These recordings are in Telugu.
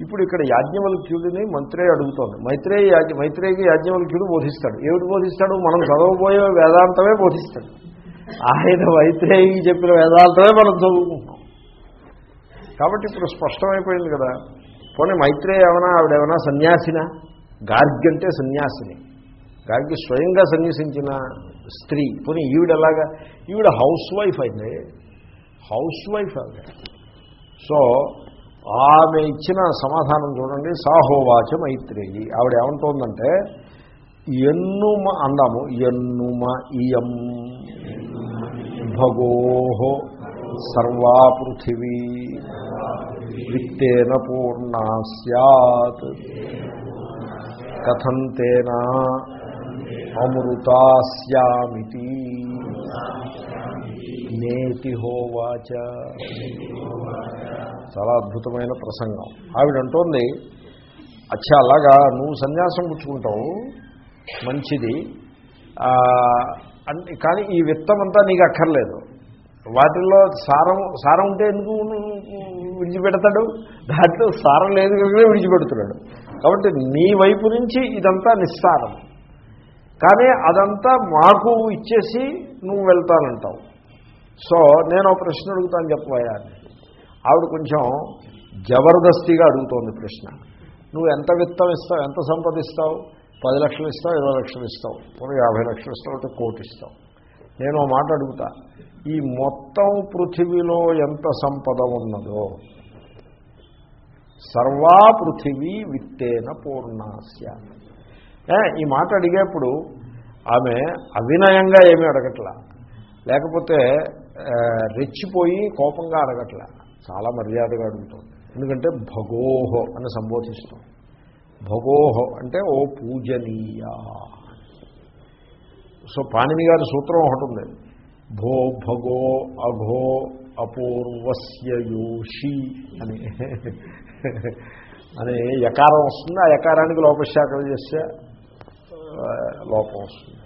ఇప్పుడు ఇక్కడ యాజ్ఞవల్క్యుడిని మంత్రే అడుగుతోంది. మైత్రేయ యాజ్ఞ మైత్రేయకి యాజ్ఞవల్క్యుడు బోధిస్తాడు. ఏమిటి బోధిస్తాడు? మనం చదవబోయే వేదాంతమే బోధిస్తాడు. ఆయన మైత్రేయికి చెప్పిన వేదాంతమే మనం చదువుకుంటాం కాబట్టి ఇప్పుడు స్పష్టమైపోయింది కదా. పోనీ మైత్రేయ ఏమైనా ఆవిడేమైనా సన్యాసినా? గార్గి అంటే సన్యాసిని. గార్గి స్వయంగా సన్యసించిన స్త్రీ. పోనీ ఈవిడ ఎలాగా? ఈవిడ హౌస్ వైఫ్ అయింది హౌస్ వైఫ్ ఆవిడ. సో ఆమె ఇచ్చిన సమాధానం చూడండి సాహోవాచ మైత్రేయి. ఆవిడ ఏమంటోందంటే ఎన్నుమ అందాము ఎన్నుమ ఇయం. భగోహో సర్వా పృథివీ విత్తేన పూర్ణ సత్ కథం తేన నేతి హోవాచ. చాలా అద్భుతమైన ప్రసంగం. ఆవిడ అంటోంది అచ్చా అలాగా నువ్వు సన్యాసం పుచ్చుకుంటావు మంచిది. కానీ ఈ విత్తం అంతా నీకు అక్కర్లేదు. వాటిల్లో సారం సారం ఉంటే ఎందుకు విడిచిపెడతాడు? దాంట్లో సారం లేదు కనుక విడిచిపెడుతున్నాడు. కాబట్టి నీ వైపు నుంచి ఇదంతా నిస్సారం. కానీ అదంతా మాకు ఇచ్చేసి నువ్వు వెళ్తానంటావు. సో నేను ఒక ప్రశ్న అడుగుతాను చెప్పబోయా ఆవిడ కొంచెం జబర్దస్తిగా అడుగుతోంది ప్రశ్న. నువ్వు ఎంత విత్తం ఇస్తావు? ఎంత సంపదిస్తావు? పది లక్షలు ఇస్తావు? ఇరవై లక్షలు ఇస్తావు? ఒక యాభై లక్షలు ఇస్తావు? అయితే కోటి ఇస్తావు? నేను ఒక మాట అడుగుతా. ఈ మొత్తం పృథివీలో ఎంత సంపద ఉన్నదో సర్వా పృథివీ విత్తేన పూర్ణాస్య. ఈ మాట అడిగేప్పుడు ఆమె అవినయంగా ఏమీ అడగట్లా. లేకపోతే రెచ్చిపోయి కోపంగా అడగట్లా. చాలా మర్యాదగా అడుగుతుంది ఎందుకంటే భగోహో అని సంబోధిస్తాం. భగోహో అంటే ఓ పూజనీయ. సో పాణిని గారి సూత్రం ఒకటి ఉంది. భో భగో అఘో అపూర్వస్య యోషి అని. అని యకారం వస్తుంది. ఆ యకారానికి లోపశాఖలు చేస్తే లోపం వస్తుంది.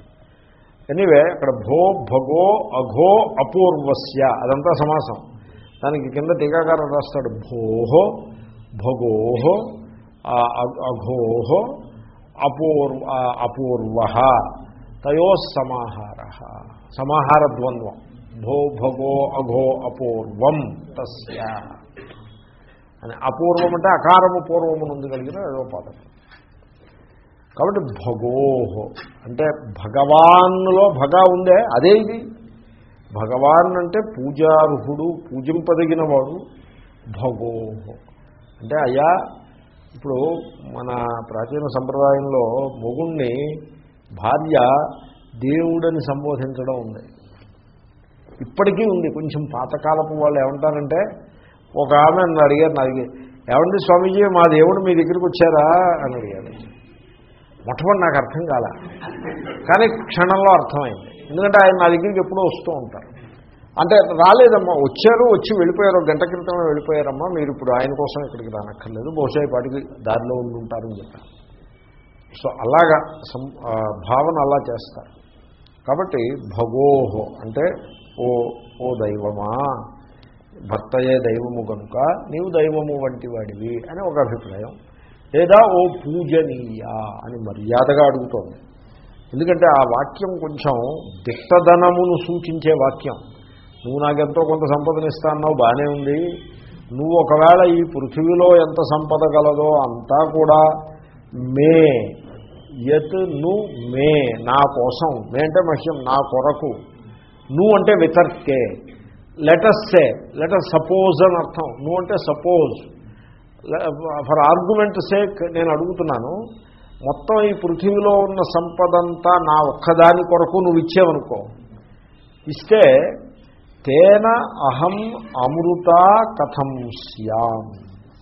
ఎనీవే అక్కడ భో భగో అఘో అపూర్వస్య అదంతా సమాసం. దానికి కింద టీకాకారం రాస్తాడు. భోహో భగోహో అ- అఘోహో అపూర్వ అపూర్వ తయో సమాహార. సమాహార ద్వంద్వం. భో భగో అఘో అపూర్వం తస్య. అని అపూర్వం అంటే అకారము పూర్వము నుండి కలిగిన ఏదో పదం. కాబట్టి భగోహో అంటే భగవాన్లో భగ ఉందే అదే ఇది. భగవాన్ అంటే పూజార్హుడు పూజింపదగిన వాడు భగోహో. అంటే అయ్యా ఇప్పుడు మన ప్రాచీన సంప్రదాయంలో మొగుణ్ణి భార్య దేవుడని సంబోధించడం ఉంది. ఇప్పటికీ ఉంది. కొంచెం పాతకాలపు వాళ్ళు ఏమంటారంటే ఒక ఆమె నన్ను అడిగారు నా అడిగి ఏమండి స్వామీజీ మా దేవుడు మీ దగ్గరికి వచ్చారా? అని అడిగాడు మొట్టమొదటి నాకు అర్థం కాల. కానీ క్షణంలో అర్థమైంది. ఎందుకంటే ఆయన నా దగ్గరికి ఎప్పుడూ వస్తూ ఉంటారు. అంటే రాలేదమ్మా వచ్చారు వచ్చి వెళ్ళిపోయారు ఒక గంట క్రితమే వెళ్ళిపోయారమ్మా మీరు ఇప్పుడు ఆయన కోసం ఇక్కడికి రానక్కర్లేదు బహుశా పాటికి దారిలో ఉండి ఉంటారని చెప్పారు. సో అలాగా సం భావన అలా చేస్తారు. కాబట్టి భగోహో అంటే ఓ ఓ దైవమా భర్తయే దైవము కనుక నీవు దైవము వంటి వాడివి అని ఒక అభిప్రాయం. లేదా ఓ పూజనీయ అని మర్యాదగా అడుగుతోంది. ఎందుకంటే ఆ వాక్యం కొంచెం దిట్టదనమును సూచించే వాక్యం. నువ్వు నాకెంతో కొంత సంపదనిస్తా అన్నావు బాగానే ఉంది. నువ్వు ఒకవేళ ఈ పృథివీలో ఎంత సంపద గలదో అంతా కూడా మే. యత్ను మే. నా కోసం. మే అంటే మహ్యం నా కొరకు. నువ్వు అంటే వితర్కే. లెటస్సే లెటర్ సపోజ్ అని అర్థం. నువ్వు అంటే సపోజ్ ఫర్ ఆర్గ్యుమెంట్ సేక్ నేను అడుగుతున్నాను. మొత్తం ఈ పృథివీలో ఉన్న సంపదంతా నా ఒక్కదాని కొరకు నువ్వు ఇచ్చేవనుకో. ఇస్తే తేన అహం అమృత కథం స్యాం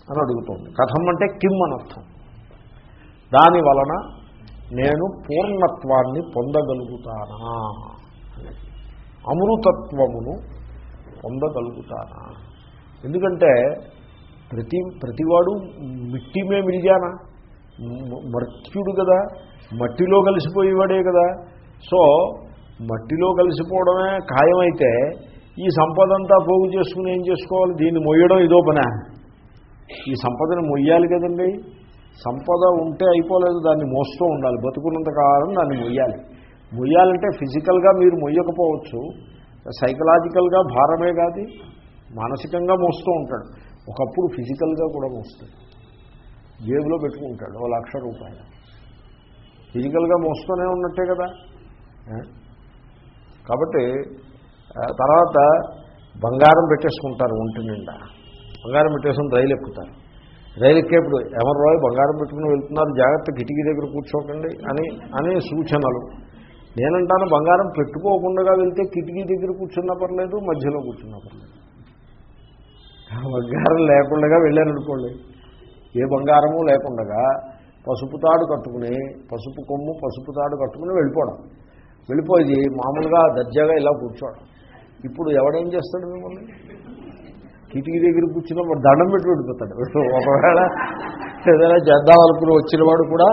అని అడుగుతోంది. కథం అంటే కిమ్ అనర్థం దాని వలన నేను పూర్ణత్వాన్ని పొందగలుగుతానా? అమృతత్వమును పొందగలుగుతానా? ఎందుకంటే ప్రతి ప్రతివాడు మిట్టిమే మిలిగానా మర్త్యుడు కదా. మట్టిలో కలిసిపోయేవాడే కదా. సో మట్టిలో కలిసిపోవడమే ఖాయమైతే ఈ సంపదంతా పోగు చేసుకుని ఏం చేసుకోవాలి? దీన్ని మొయ్యడం ఇదో పనా. ఈ సంపదను మొయ్యాలి కదండి. సంపద ఉంటే అయిపోలేదు దాన్ని మోస్తూ ఉండాలి. బతుకున్నంత కాలం దాన్ని మొయ్యాలి. మొయ్యాలంటే ఫిజికల్గా మీరు మొయ్యకపోవచ్చు. సైకలాజికల్గా భారమే కాదు. మానసికంగా మోస్తూ ఉంటాడు. ఒకప్పుడు ఫిజికల్గా కూడా మోస్తాడు. జేబులో పెట్టుకుంటాడు ఓ లక్ష రూపాయలు. ఫిజికల్గా మోస్తూనే ఉన్నట్టే కదా. కాబట్టి తర్వాత బంగారం పెట్టేసుకుంటారు ఒంటి నిండా. బంగారం పెట్టేసుకుని రైలు ఎక్కుతారు. రైలు ఎక్కేప్పుడు ఎవరు రాయ్ బంగారం పెట్టుకుని వెళ్తున్నారు జాగ్రత్త కిటికీ దగ్గర కూర్చోకండి అని అనే సూచనలు. నేనంటాను బంగారం పెట్టుకోకుండా వెళ్తే కిటికీ దగ్గర కూర్చున్నా పర్లేదు మధ్యలో కూర్చున్నా పర్లేదు. బంగారం లేకుండా వెళ్ళాననుకోండి ఏ బంగారము లేకుండా పసుపు తాడు కట్టుకుని పసుపు కొమ్ము పసుపు తాడు కట్టుకుని వెళ్ళిపోవడం. వెళ్ళిపోయి మామూలుగా దర్జాగా ఇలా కూర్చోవడం. ఇప్పుడు ఎవడేం చేస్తాడు మిమ్మల్ని? కిటికీ దగ్గర కూర్చున్నప్పుడు దండం పెట్టి వెళ్ళిపోతాడు. ఒకవేళ ఏదైనా చేద్దాం వచ్చిన వాడు కూడా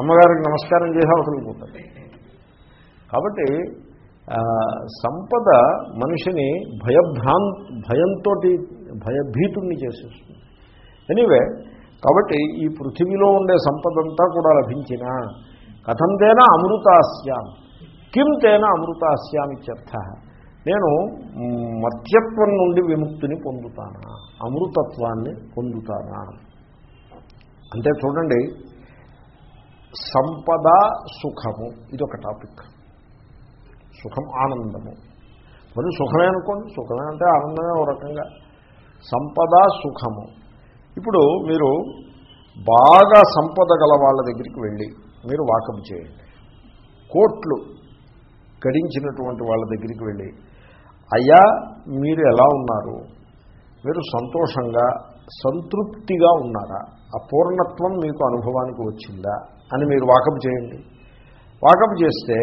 అమ్మగారికి నమస్కారం చేసి అవసరం పోతాడు. కాబట్టి సంపద మనిషిని భయభ్రాం భయంతో భయభీతుణ్ణి చేసేస్తుంది. ఎనీవే కాబట్టి ఈ పృథివీలో ఉండే సంపదంతా కూడా లభించిన కథం తేనా అమృతాస్యాం. కిం తేనా అమృతాస్యాం ఇత్యర్థ. నేను మత్యత్వం నుండి విముక్తిని పొందుతానా? అమృతత్వాన్ని పొందుతానా? అంటే చూడండి సంపద సుఖము ఇది ఒక టాపిక్. సుఖం ఆనందము. మరి సుఖమే అనుకోండి సుఖమే అంటే ఆనందమే ఒక రకంగా. సంపద సుఖము. ఇప్పుడు మీరు బాగా సంపద గల వాళ్ళ దగ్గరికి వెళ్ళి మీరు వాకప్ చేయండి. కోట్లు గడించినటువంటి వాళ్ళ దగ్గరికి వెళ్ళి అయ్యా మీరు ఎలా ఉన్నారు? మీరు సంతోషంగా సంతృప్తిగా ఉన్నారా? ఆ పూర్ణత్వం మీకు అనుభవానికి వచ్చిందా? అని మీరు వాకప్ చేయండి. వాకప్ చేస్తే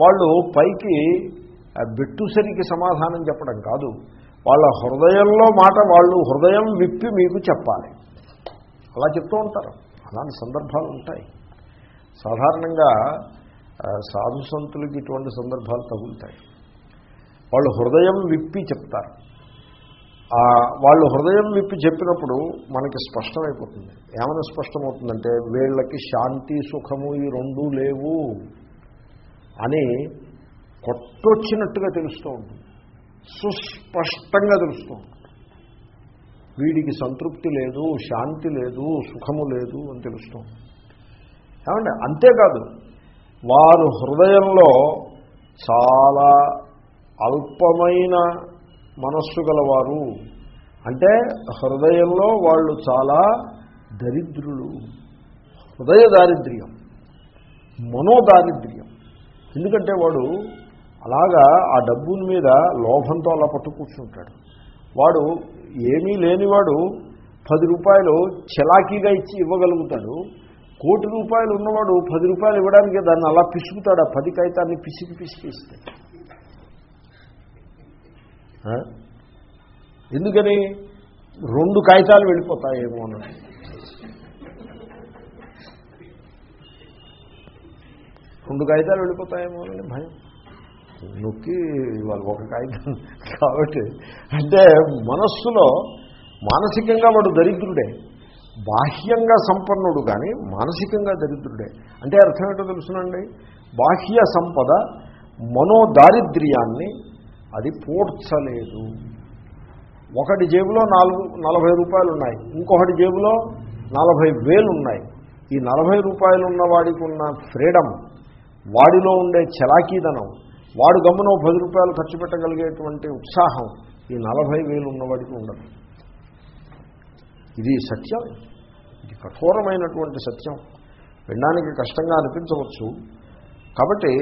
వాళ్ళు పైకి బిట్టుసరికి సమాధానం చెప్పడం కాదు. వాళ్ళ హృదయంలో మాట వాళ్ళు హృదయం విప్పి మీకు చెప్పాలి. అలా చెప్తూ ఉంటారు. అలాంటి సందర్భాలు ఉంటాయి. సాధారణంగా సాధు సంతులకి ఇటువంటి సందర్భాలు తగులుతాయి. వాళ్ళు హృదయం విప్పి చెప్తారు. వాళ్ళు హృదయం విప్పి చెప్పినప్పుడు మనకి స్పష్టమైపోతుంది. ఏమైనా స్పష్టమవుతుందంటే వీళ్ళకి శాంతి సుఖము ఈ రెండూ లేవు అని కొట్టొచ్చినట్టుగా తెలుస్తూ ఉంటుంది. సుస్పష్టంగా తెలుస్తూ వీడికి సంతృప్తి లేదు శాంతి లేదు సుఖము లేదు అని తెలుస్తూ ఉంటుంది ఏమండి అంతేకాదు వారు హృదయంలో చాలా అల్పమైన మనస్సు గలవారు. అంటే హృదయంలో వాళ్ళు చాలా దరిద్రులు. హృదయ దారిద్ర్యం మనోదారిద్ర్యం. ఎందుకంటే వాడు అలాగా ఆ డబ్బుల మీద లోభంతో అలా పట్టు కూర్చుంటాడు. వాడు ఏమీ లేనివాడు పది రూపాయలు చలాకీగా ఇచ్చి ఇవ్వగలుగుతాడు. కోటి రూపాయలు ఉన్నవాడు పది రూపాయలు ఇవ్వడానికి దాన్ని అలా పిసుకుతాడు. ఆ పది కాగితాన్ని పిసికి పిసికి ఇస్తాడు. ఎందుకని? రెండు కాగితాలు వెళ్ళిపోతాయేమో అన్నది రెండు కాగితాలు వెళ్ళిపోతాయేమో అని భయం. నొక్కి వాళ్ళు ఒక కాగితం. కాబట్టి అంటే మనస్సులో మానసికంగా వాడు దరిద్రుడే. బాహ్యంగా సంపన్నుడు కానీ మానసికంగా దరిద్రుడే. అంటే అర్థం ఏంటో తెలుసునండి? బాహ్య సంపద మనోదారిద్ర్యాన్ని అది పోడ్చలేదు. ఒకటి జేబులో నాలుగు నలభై రూపాయలు ఉన్నాయి ఇంకొకటి జేబులో నలభై వేలు ఉన్నాయి ఈ నలభై రూపాయలు ఉన్న వాడికి ఉన్న ఫ్రీడమ్ వాడిలో ఉండే చలాకీదనం వాడు గమ్మున పది రూపాయలు ఖర్చు పెట్టగలిగేటువంటి ఉత్సాహం ఈ నలభై వేలు ఉన్నవాడికి ఉండదు. ఇది సత్యం. ఇది కఠోరమైనటువంటి సత్యం. వినడానికి కష్టంగా అనిపించవచ్చు. కాబట్టి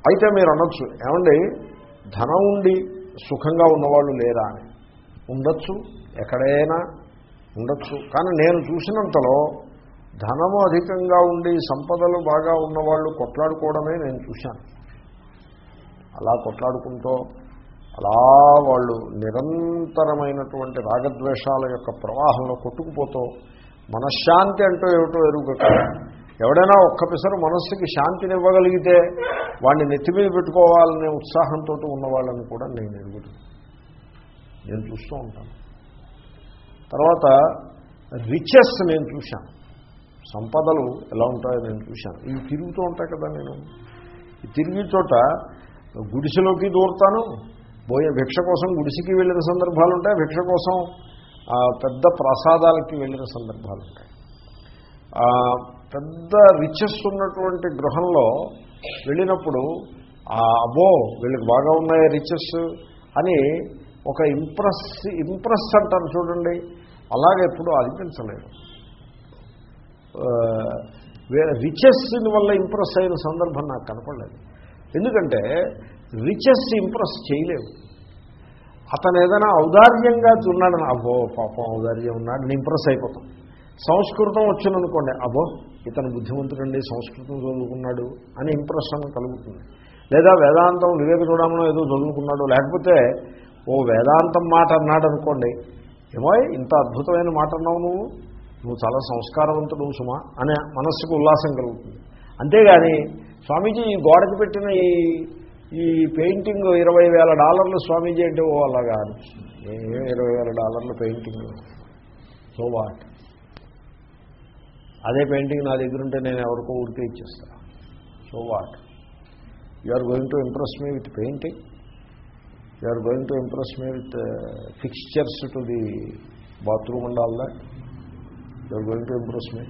అయితే మీరు అనొచ్చు ఏమండి ధనం ఉండి సుఖంగా ఉన్నవాళ్ళు లేరా అని. ఉండొచ్చు ఎక్కడైనా ఉండొచ్చు. కానీ నేను చూసినంతలో ధనము అధికంగా ఉండి సంపదలు బాగా ఉన్నవాళ్ళు కొట్లాడుకోవడమే నేను చూశాను. అలా కొట్లాడుకుంటూ అలా వాళ్ళు నిరంతరమైనటువంటి రాగద్వేషాల యొక్క ప్రవాహంలో కొట్టుకుపోతూ మనశ్శాంతి అంటూ ఏమిటో ఎరుగక ఎవడైనా ఒక్క పిసరు మనస్సుకి శాంతిని ఇవ్వగలిగితే వాడిని నెత్తి మీద పెట్టుకోవాలనే ఉత్సాహంతో ఉన్న వాళ్ళని కూడా నేను ఎరుగుతాను. నేను చూస్తూ ఉంటాను. తర్వాత రిచెస్ నేను చూశాను. సంపదలు ఎలా ఉంటాయో నేను చూశాను. ఇవి తిరుగుతూ ఉంటాయి కదా నేను. ఈ తిరిగి చోట గుడిసెలోకి దూరుతాను. పోయే భిక్ష కోసం గుడిసెకి వెళ్ళిన సందర్భాలు ఉంటాయి భిక్ష కోసం ఆ, పెద్ద ప్రసాదాలకి వెళ్ళిన సందర్భాలు ఉంటాయి పెద్ద రిచెస్ ఉన్నటువంటి గృహంలో వెళ్ళినప్పుడు అబో అబ్బో వీళ్ళకి బాగా ఉన్నాయి రిచెస్? అని ఒక ఇంప్రెస్ ఇంప్రెస్ అంటారు చూడండి. అలాగే ఎప్పుడు అనిపించలేదు. రిచెస్ వల్ల ఇంప్రెస్ అయిన సందర్భం నాకు కనపడలేదు. ఎందుకంటే రిచెస్ ఇంప్రెస్ చేయలేవు. అతను ఏదైనా ఔదార్యంగా ఉన్నాడని అబ్బో పాపం ఔదార్యం ఉన్నాడు ఇంప్రెస్ అయిపోతాం సంస్కృతం వచ్చిందనుకోండి అబ్బో ఇతను బుద్ధిమంతుడండి సంస్కృతం చదువుకున్నాడు అని ఇంప్రెషన్ కలుగుతుంది. లేదా వేదాంతం వివేక చూడమనో ఏదో చదువుకున్నాడు లేకపోతే ఓ వేదాంతం మాట అన్నాడు అనుకోండి ఏమో ఇంత అద్భుతమైన మాట అన్నావు నువ్వు నువ్వు చాలా సంస్కారవంతుడు సుమా అనే మనస్సుకు ఉల్లాసం కలుగుతుంది. అంతేగాని స్వామీజీ ఈ గోడకి పెట్టిన ఈ ఈ పెయింటింగ్ ఇరవై వేల డాలర్లు స్వామీజీ అంటే ఓ అలాగా అనిపిస్తుంది. ఏం ఇరవై వేల డాలర్లు పెయింటింగ్? So what? అదే పెయింటింగ్ నా దగ్గర ఉంటే నేను ఎవరికో ఊరికే ఇచ్చేస్తాను so what? You are going to impress me with painting you are going to impress me with fixtures to the bathroom and all that you are going to impress me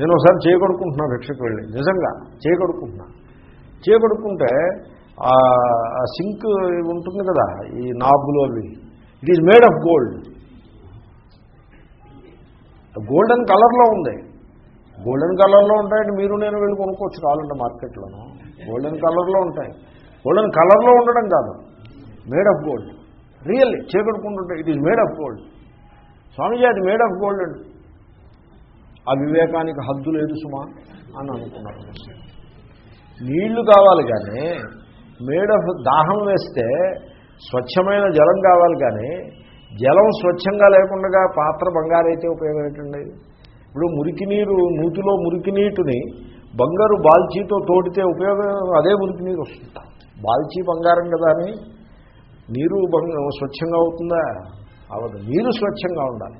నేను ఒకసారి చేయగొడుకుంటున్నా భిక్షకు వెళ్ళి. నిజంగా చేయగొడుకుంటున్నా చేయగొడుకుంటే ఆ సింక్ ఉంటుంది కదా ఈ నాబులు అవి. It is made of gold golden కలర్లో ఉంది. గోల్డెన్ కలర్లో ఉంటాయంటే మీరు నేను వెళ్ళి కొనుక్కోవచ్చు కావాలంటే మార్కెట్లోనూ. గోల్డెన్ కలర్లో ఉంటాయి. గోల్డెన్ కలర్లో ఉండడం కాదు. Made of gold really చేకడుకుంటుంటే it is made of gold Swamiji అది మేడ్ ఆఫ్ గోల్డ్ అండి. ఆ వివేకానికి హద్దు లేదు సుమా అని అనుకున్నారు నీళ్ళు కావాలి కానీ మేడ దాహం వేస్తే స్వచ్ఛమైన జలం కావాలి కానీ జలం స్వచ్ఛంగా లేకుండా పాత్ర బంగారైతే ఉపయోగం ఏంటండి ఇప్పుడు మురికి నీరు నూతిలో మురికి నీటిని బంగారు బాల్చీతో తోడితే ఉపయోగం అదే మురికి నీరు వస్తుంది? బాల్చీ బంగారం కదా అని? నీరు స్వచ్ఛంగా అవుతుందా? అవదు. నీరు స్వచ్ఛంగా ఉండాలి.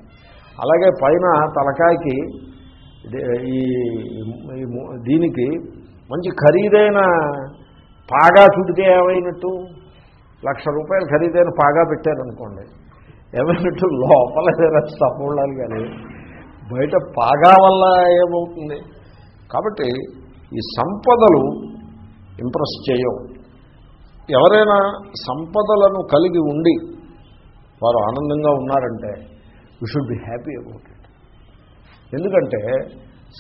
అలాగే పైన తలకాయకి ఈ దీనికి మంచి ఖరీదైన పాగా చుడితే ఏమైనట్టు? లక్ష రూపాయలు ఖరీదైన పాగా పెట్టారనుకోండి. ఏమైనట్టు? లోపల ఏదైనా సఫ ఉండాలి కానీ బయట పాగా వల్ల ఏమవుతుంది? కాబట్టి ఈ సంపదలు ఇంప్రెస్ చేయవు. ఎవరైనా సంపదలను కలిగి ఉండి వారు ఆనందంగా ఉన్నారంటే you should be happy about it ఎందుకంటే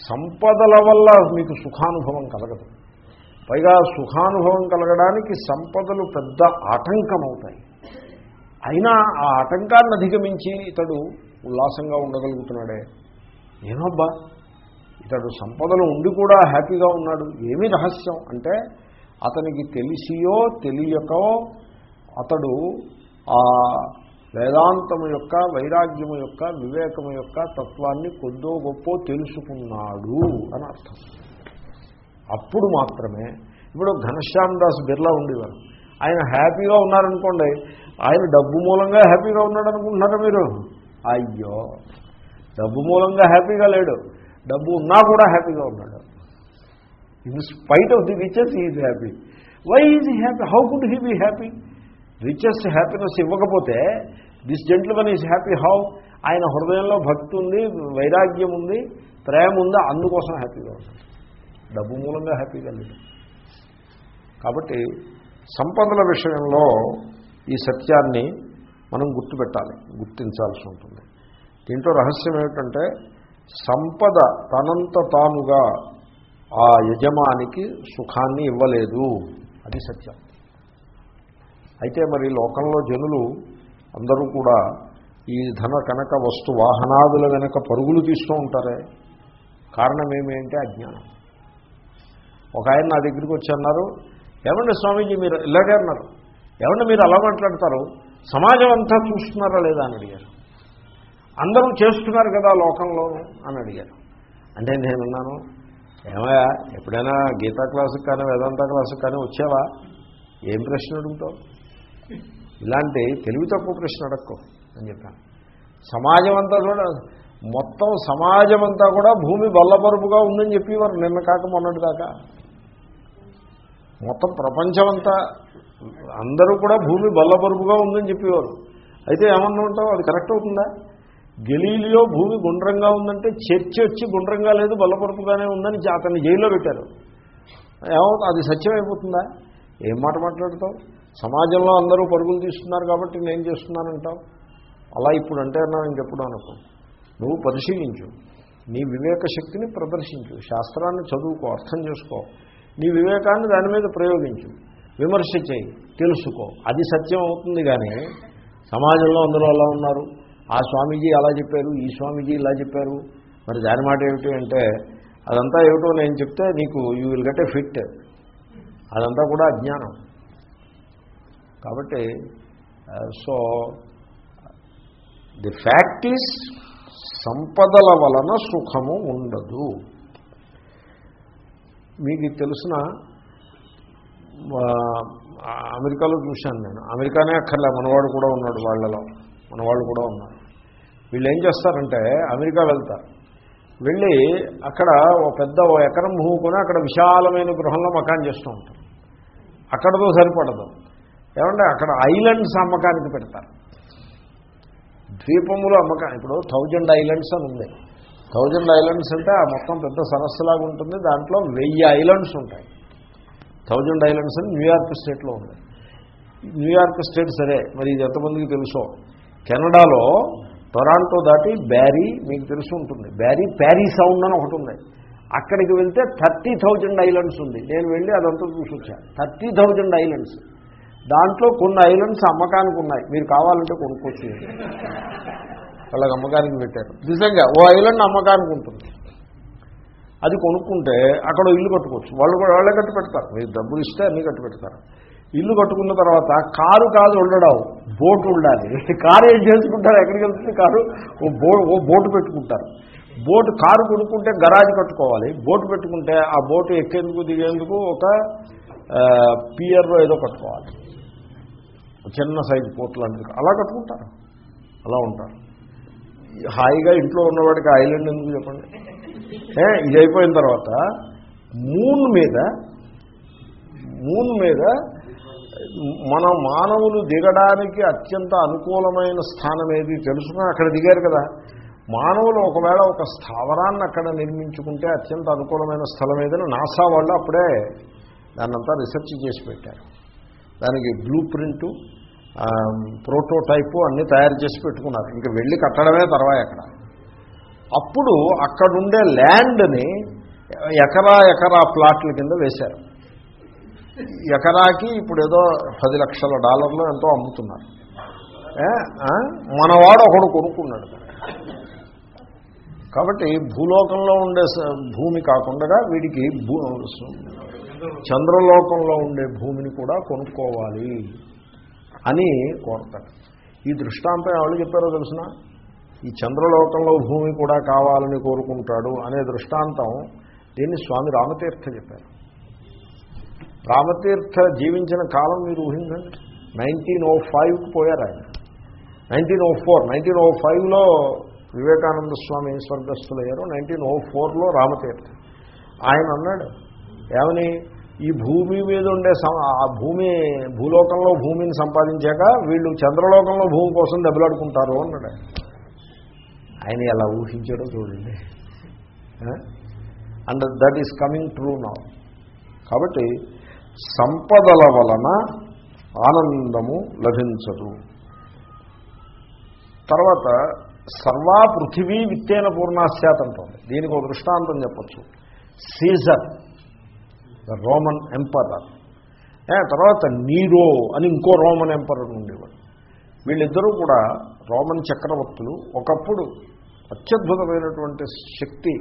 సంపదల వల్ల మీకు సుఖానుభవం కలగదు. పైగా సుఖానుభవం కలగడానికి సంపదలు పెద్ద ఆటంకం అవుతాయి అయినా ఆ ఆటంకాన్ని అధిగమించి ఇతడు ఉల్లాసంగా ఉండగలుగుతున్నాడే. ఏమబ్బా ఇతడు సంపదలు ఉండి కూడా హ్యాపీగా ఉన్నాడు. ఏమి రహస్యం అంటే అతనికి తెలిసియో తెలియకో అతడు ఆ వేదాంతము యొక్క వైరాగ్యము యొక్క వివేకము యొక్క తత్వాన్ని కొద్దో గొప్ప తెలుసుకున్నాడు అని అర్థం. అప్పుడు మాత్రమే ఇప్పుడు ఘనశ్యామ్ దాస్ బిర్లా ఉండేవారు. ఆయన హ్యాపీగా ఉన్నారనుకోండి ఆయన డబ్బు మూలంగా హ్యాపీగా ఉన్నాడు అనుకుంటున్నారా మీరు? అయ్యో డబ్బు మూలంగా హ్యాపీగా లేడు. డబ్బు ఉన్నా కూడా హ్యాపీగా ఉన్నాడు. In spite of the riches is happy. Why is happy? How could he be happy? Richest happiness ఇవ్వకపోతే this gentleman is happy how ఆయన హృదయంలో భక్తి ఉంది వైరాగ్యం ఉంది ప్రేమ ఉంది? అందుకోసం హ్యాపీగా ఉంటుంది డబ్బు మూలంగా హ్యాపీగా లేదు. కాబట్టి సంపదల విషయంలో ఈ సత్యాన్ని మనం గుర్తుపెట్టాలి గుర్తించాల్సి ఉంటుంది. దీంట్లో రహస్యం ఏమిటంటే సంపద తనంత తానుగా ఆ యజమానికి సుఖాన్ని ఇవ్వలేదు. అది సత్యం. అయితే మరి లోకంలో జనులు అందరూ కూడా ఈ ధన కనక వస్తు వాహనాదుల వెనక పరుగులు తీస్తూ ఉంటారే. కారణం ఏమి అంటే అజ్ఞానం. ఒక ఆయన నా దగ్గరికి వచ్చి అన్నారు ఏమండి స్వామీజీ మీరు ఇలాగే అన్నారు. ఏమండి మీరు అలా మాట్లాడతారు? సమాజం అంతా చూస్తున్నారా లేదా? అని అడిగారు. అందరూ చేస్తున్నారు కదా లోకంలో అని అడిగారు. అంటే నేనున్నాను ఏమయ్యా ఎప్పుడైనా గీతా క్లాసుకి కానీ వేదాంత క్లాసుకి కానీ వచ్చావా? ఏం ప్రశ్న అడుగుతావు? ఇలాంటి తెలివి తక్కువ ప్రశ్న అడక్కో అని చెప్పాను. సమాజం అంతా కూడా మొత్తం సమాజం అంతా కూడా భూమి బల్లపరుపుగా ఉందని చెప్పేవారు నిన్న కాక మొన్నటి దాకా. మొత్తం ప్రపంచమంతా అందరూ కూడా భూమి బల్లపరుపుగా ఉందని చెప్పేవారు. అయితే ఏమన్నా ఉంటావు? అది కరెక్ట్ అవుతుందా? గెలీలియో భూమి గుండ్రంగా ఉందంటే చర్చి వచ్చి గుండ్రంగా లేదు బల్లపరుపుగానే ఉందని అతన్ని జైల్లో పెట్టారు. ఏమవుతుంది? అది సత్యం అయిపోతుందా? ఏం మాట మాట్లాడతావు? సమాజంలో అందరూ పరుగులు తీస్తున్నారు కాబట్టి నేను చేస్తున్నానంటావు? అలా ఇప్పుడు అంటే అన్నా చెప్పడం అనుకో. నువ్వు పరిశీలించు. నీ వివేక శక్తిని ప్రదర్శించు. శాస్త్రాన్ని చదువుకో అర్థం చేసుకో. నీ వివేకాన్ని దాని మీద ప్రయోగించు. విమర్శ చేయి తెలుసుకో. అది సత్యం అవుతుంది కానీ సమాజంలో అందరూ అలా ఉన్నారు. ఆ స్వామీజీ అలా చెప్పారు ఈ స్వామీజీ ఇలా చెప్పారు. మరి దాని మాట ఏమిటి అంటే అదంతా ఏమిటో నేను చెప్తే నీకు you will get a fit అదంతా కూడా అజ్ఞానం. కాబట్టి సో ది ఫ్యాక్ట్ ఈస్ సంపదల వలన సుఖము ఉండదు. మీకు తెలిసిన అమెరికాలో చూశాను నేను. అమెరికానే అక్కర్లే మనవాడు కూడా ఉన్నాడు వాళ్ళలో. మనవాళ్ళు కూడా ఉన్నారు. వీళ్ళు ఏం చేస్తారంటే అమెరికా వెళ్తారు. వెళ్ళి అక్కడ ఓ పెద్ద ఓ ఎకరం భూమి కొని అక్కడ విశాలమైన గృహంలో మకాన్ చేస్తూ ఉంటారు. అక్కడతో సరిపడదు. ఏమంటే అక్కడ ఐలండ్స్ అమ్మకానికి పెడతారు. ద్వీపములు అమ్మకాన్ని ఇప్పుడు థౌజండ్ ఐలండ్స్ అని ఉంది. థౌజండ్ ఐలండ్స్ అంటే ఆ మొత్తం పెద్ద సరస్సులాగా ఉంటుంది. దాంట్లో వెయ్యి ఐలండ్స్ ఉంటాయి. థౌజండ్ ఐలండ్స్ అని న్యూయార్క్ స్టేట్లో ఉంది. న్యూయార్క్ స్టేట్ సరే మరి ఇది ఎంతమందికి తెలుసో? కెనడాలో టొరాంటో దాటి బ్యారీ మీకు తెలిసి ఉంటుంది. బ్యారీ ప్యారీ సౌండ్ అని ఒకటి ఉంది. అక్కడికి వెళ్తే థర్టీ థౌజండ్ ఐలండ్స్ ఉంది. నేను వెళ్ళి అదంతా చూసి వచ్చాను థర్టీ థౌజండ్ ఐలండ్స్. దాంట్లో కొన్ని ఐలండ్స్ అమ్మకానికి ఉన్నాయి. మీరు కావాలంటే కొనుక్కోవచ్చు. వాళ్ళకి అమ్మకానికి పెట్టారు. నిజంగా ఓ ఐలండ్ అమ్మకానికి ఉంటుంది. అది కొనుక్కుంటే అక్కడ ఇల్లు కట్టుకోవచ్చు. వాళ్ళు కూడా వాళ్ళే కట్టి పెడతారు. మీరు డబ్బులు ఇస్తే అన్నీ కట్టి పెడతారు. ఇల్లు కట్టుకున్న తర్వాత కారు కాదు ఉండడం బోటు ఉండాలి. కారు ఏం చేసుకుంటారు? ఎక్కడికి వెళ్తుంది కారు? ఓ బో ఓ బోటు పెట్టుకుంటారు. బోటు కారు కొనుక్కుంటే గరాజ్ కట్టుకోవాలి. బోటు పెట్టుకుంటే ఆ బోటు ఎక్కేందుకు దిగేందుకు ఒక పియర్లో ఏదో కట్టుకోవాలి. చిన్న సైజు పోర్ట్ లాంటిది అలా కట్టుకుంటారు. అలా ఉంటారు. హాయిగా ఇంట్లో ఉన్నవాడికి ఐలాండ్ ఎందుకు చెప్పండి? ఇది అయిపోయిన తర్వాత మూన్ మీద మూన్ మీద మన మానవులు దిగడానికి అత్యంత అనుకూలమైన స్థానం ఏది తెలుసుకుని అక్కడ దిగారు కదా. మానవులు ఒకవేళ ఒక స్థావరాన్ని అక్కడ నిర్మించుకుంటే అత్యంత అనుకూలమైన స్థలం ఏదని నాసా వాళ్ళు అప్పుడే దాన్నంతా రీసెర్చ్ చేసి పెట్టారు. దానికి బ్లూ ప్రింటు ప్రోటోటైపు అన్నీ తయారు చేసి పెట్టుకున్నారు. ఇంకా వెళ్ళి కట్టడమే తర్వాత అక్కడ. అప్పుడు అక్కడుండే ల్యాండ్ని ఎకరా ఎకరా ప్లాట్ల కింద వేశారు. ఎకరాకి ఇప్పుడు ఏదో పది లక్షల డాలర్లు ఎంతో అమ్ముతున్నారు. మనవాడు ఒకడు కొనుక్కున్నాడు. కాబట్టి భూలోకంలో ఉండే భూమి కాకుండా వీడికి భూ చంద్రలోకంలో ఉండే భూమిని కూడా కొనుక్కోవాలి అని కోరతాడు. ఈ దృష్టాంతం ఎవరు చెప్పారో తెలిసిన? ఈ చంద్రలోకంలో భూమి కూడా కావాలని కోరుకుంటాడు అనే దృష్టాంతం దీన్ని స్వామి రామతీర్థ చెప్పారు. రామతీర్థ జీవించిన కాలం మీరు ఊహించండి. నైన్టీన్ ఓ ఫైవ్కి పోయారు ఆయన. Nineteen o four nineteen o ఫైవ్లో వివేకానంద స్వామి స్వర్గస్థులయ్యారు. నైన్టీన్ ఓ ఫోర్లో రామతీర్థ. ఆయన అన్నాడు ఏమని? ఈ భూమి మీద ఉండే సం- ఆ భూమి భూలోకంలో భూమిని సంపాదించాక వీళ్ళు చంద్రలోకంలో భూమి కోసం దెబ్బలాడుకుంటారు అన్నాడు ఆయన. ఎలా ఊహించాడో చూడండి. And that is coming true now కాబట్టి సంపదల వలన ఆనందము లభించదు. తర్వాత సర్వా పృథివీ విత్తేన పూర్ణాశ్యాత్ అంటుంది. దీనికి ఒక దృష్టాంతం చెప్పచ్చు. సీజర్. ద రోమన్ ఎంపరర్ తర్వాత నీరో అని ఇంకో రోమన్ ఎంపరర్ ఉండేవాడు. వీళ్ళిద్దరూ కూడా రోమన్ చక్రవర్తులు. ఒకప్పుడు అత్యద్భుతమైనటువంటి శక్తి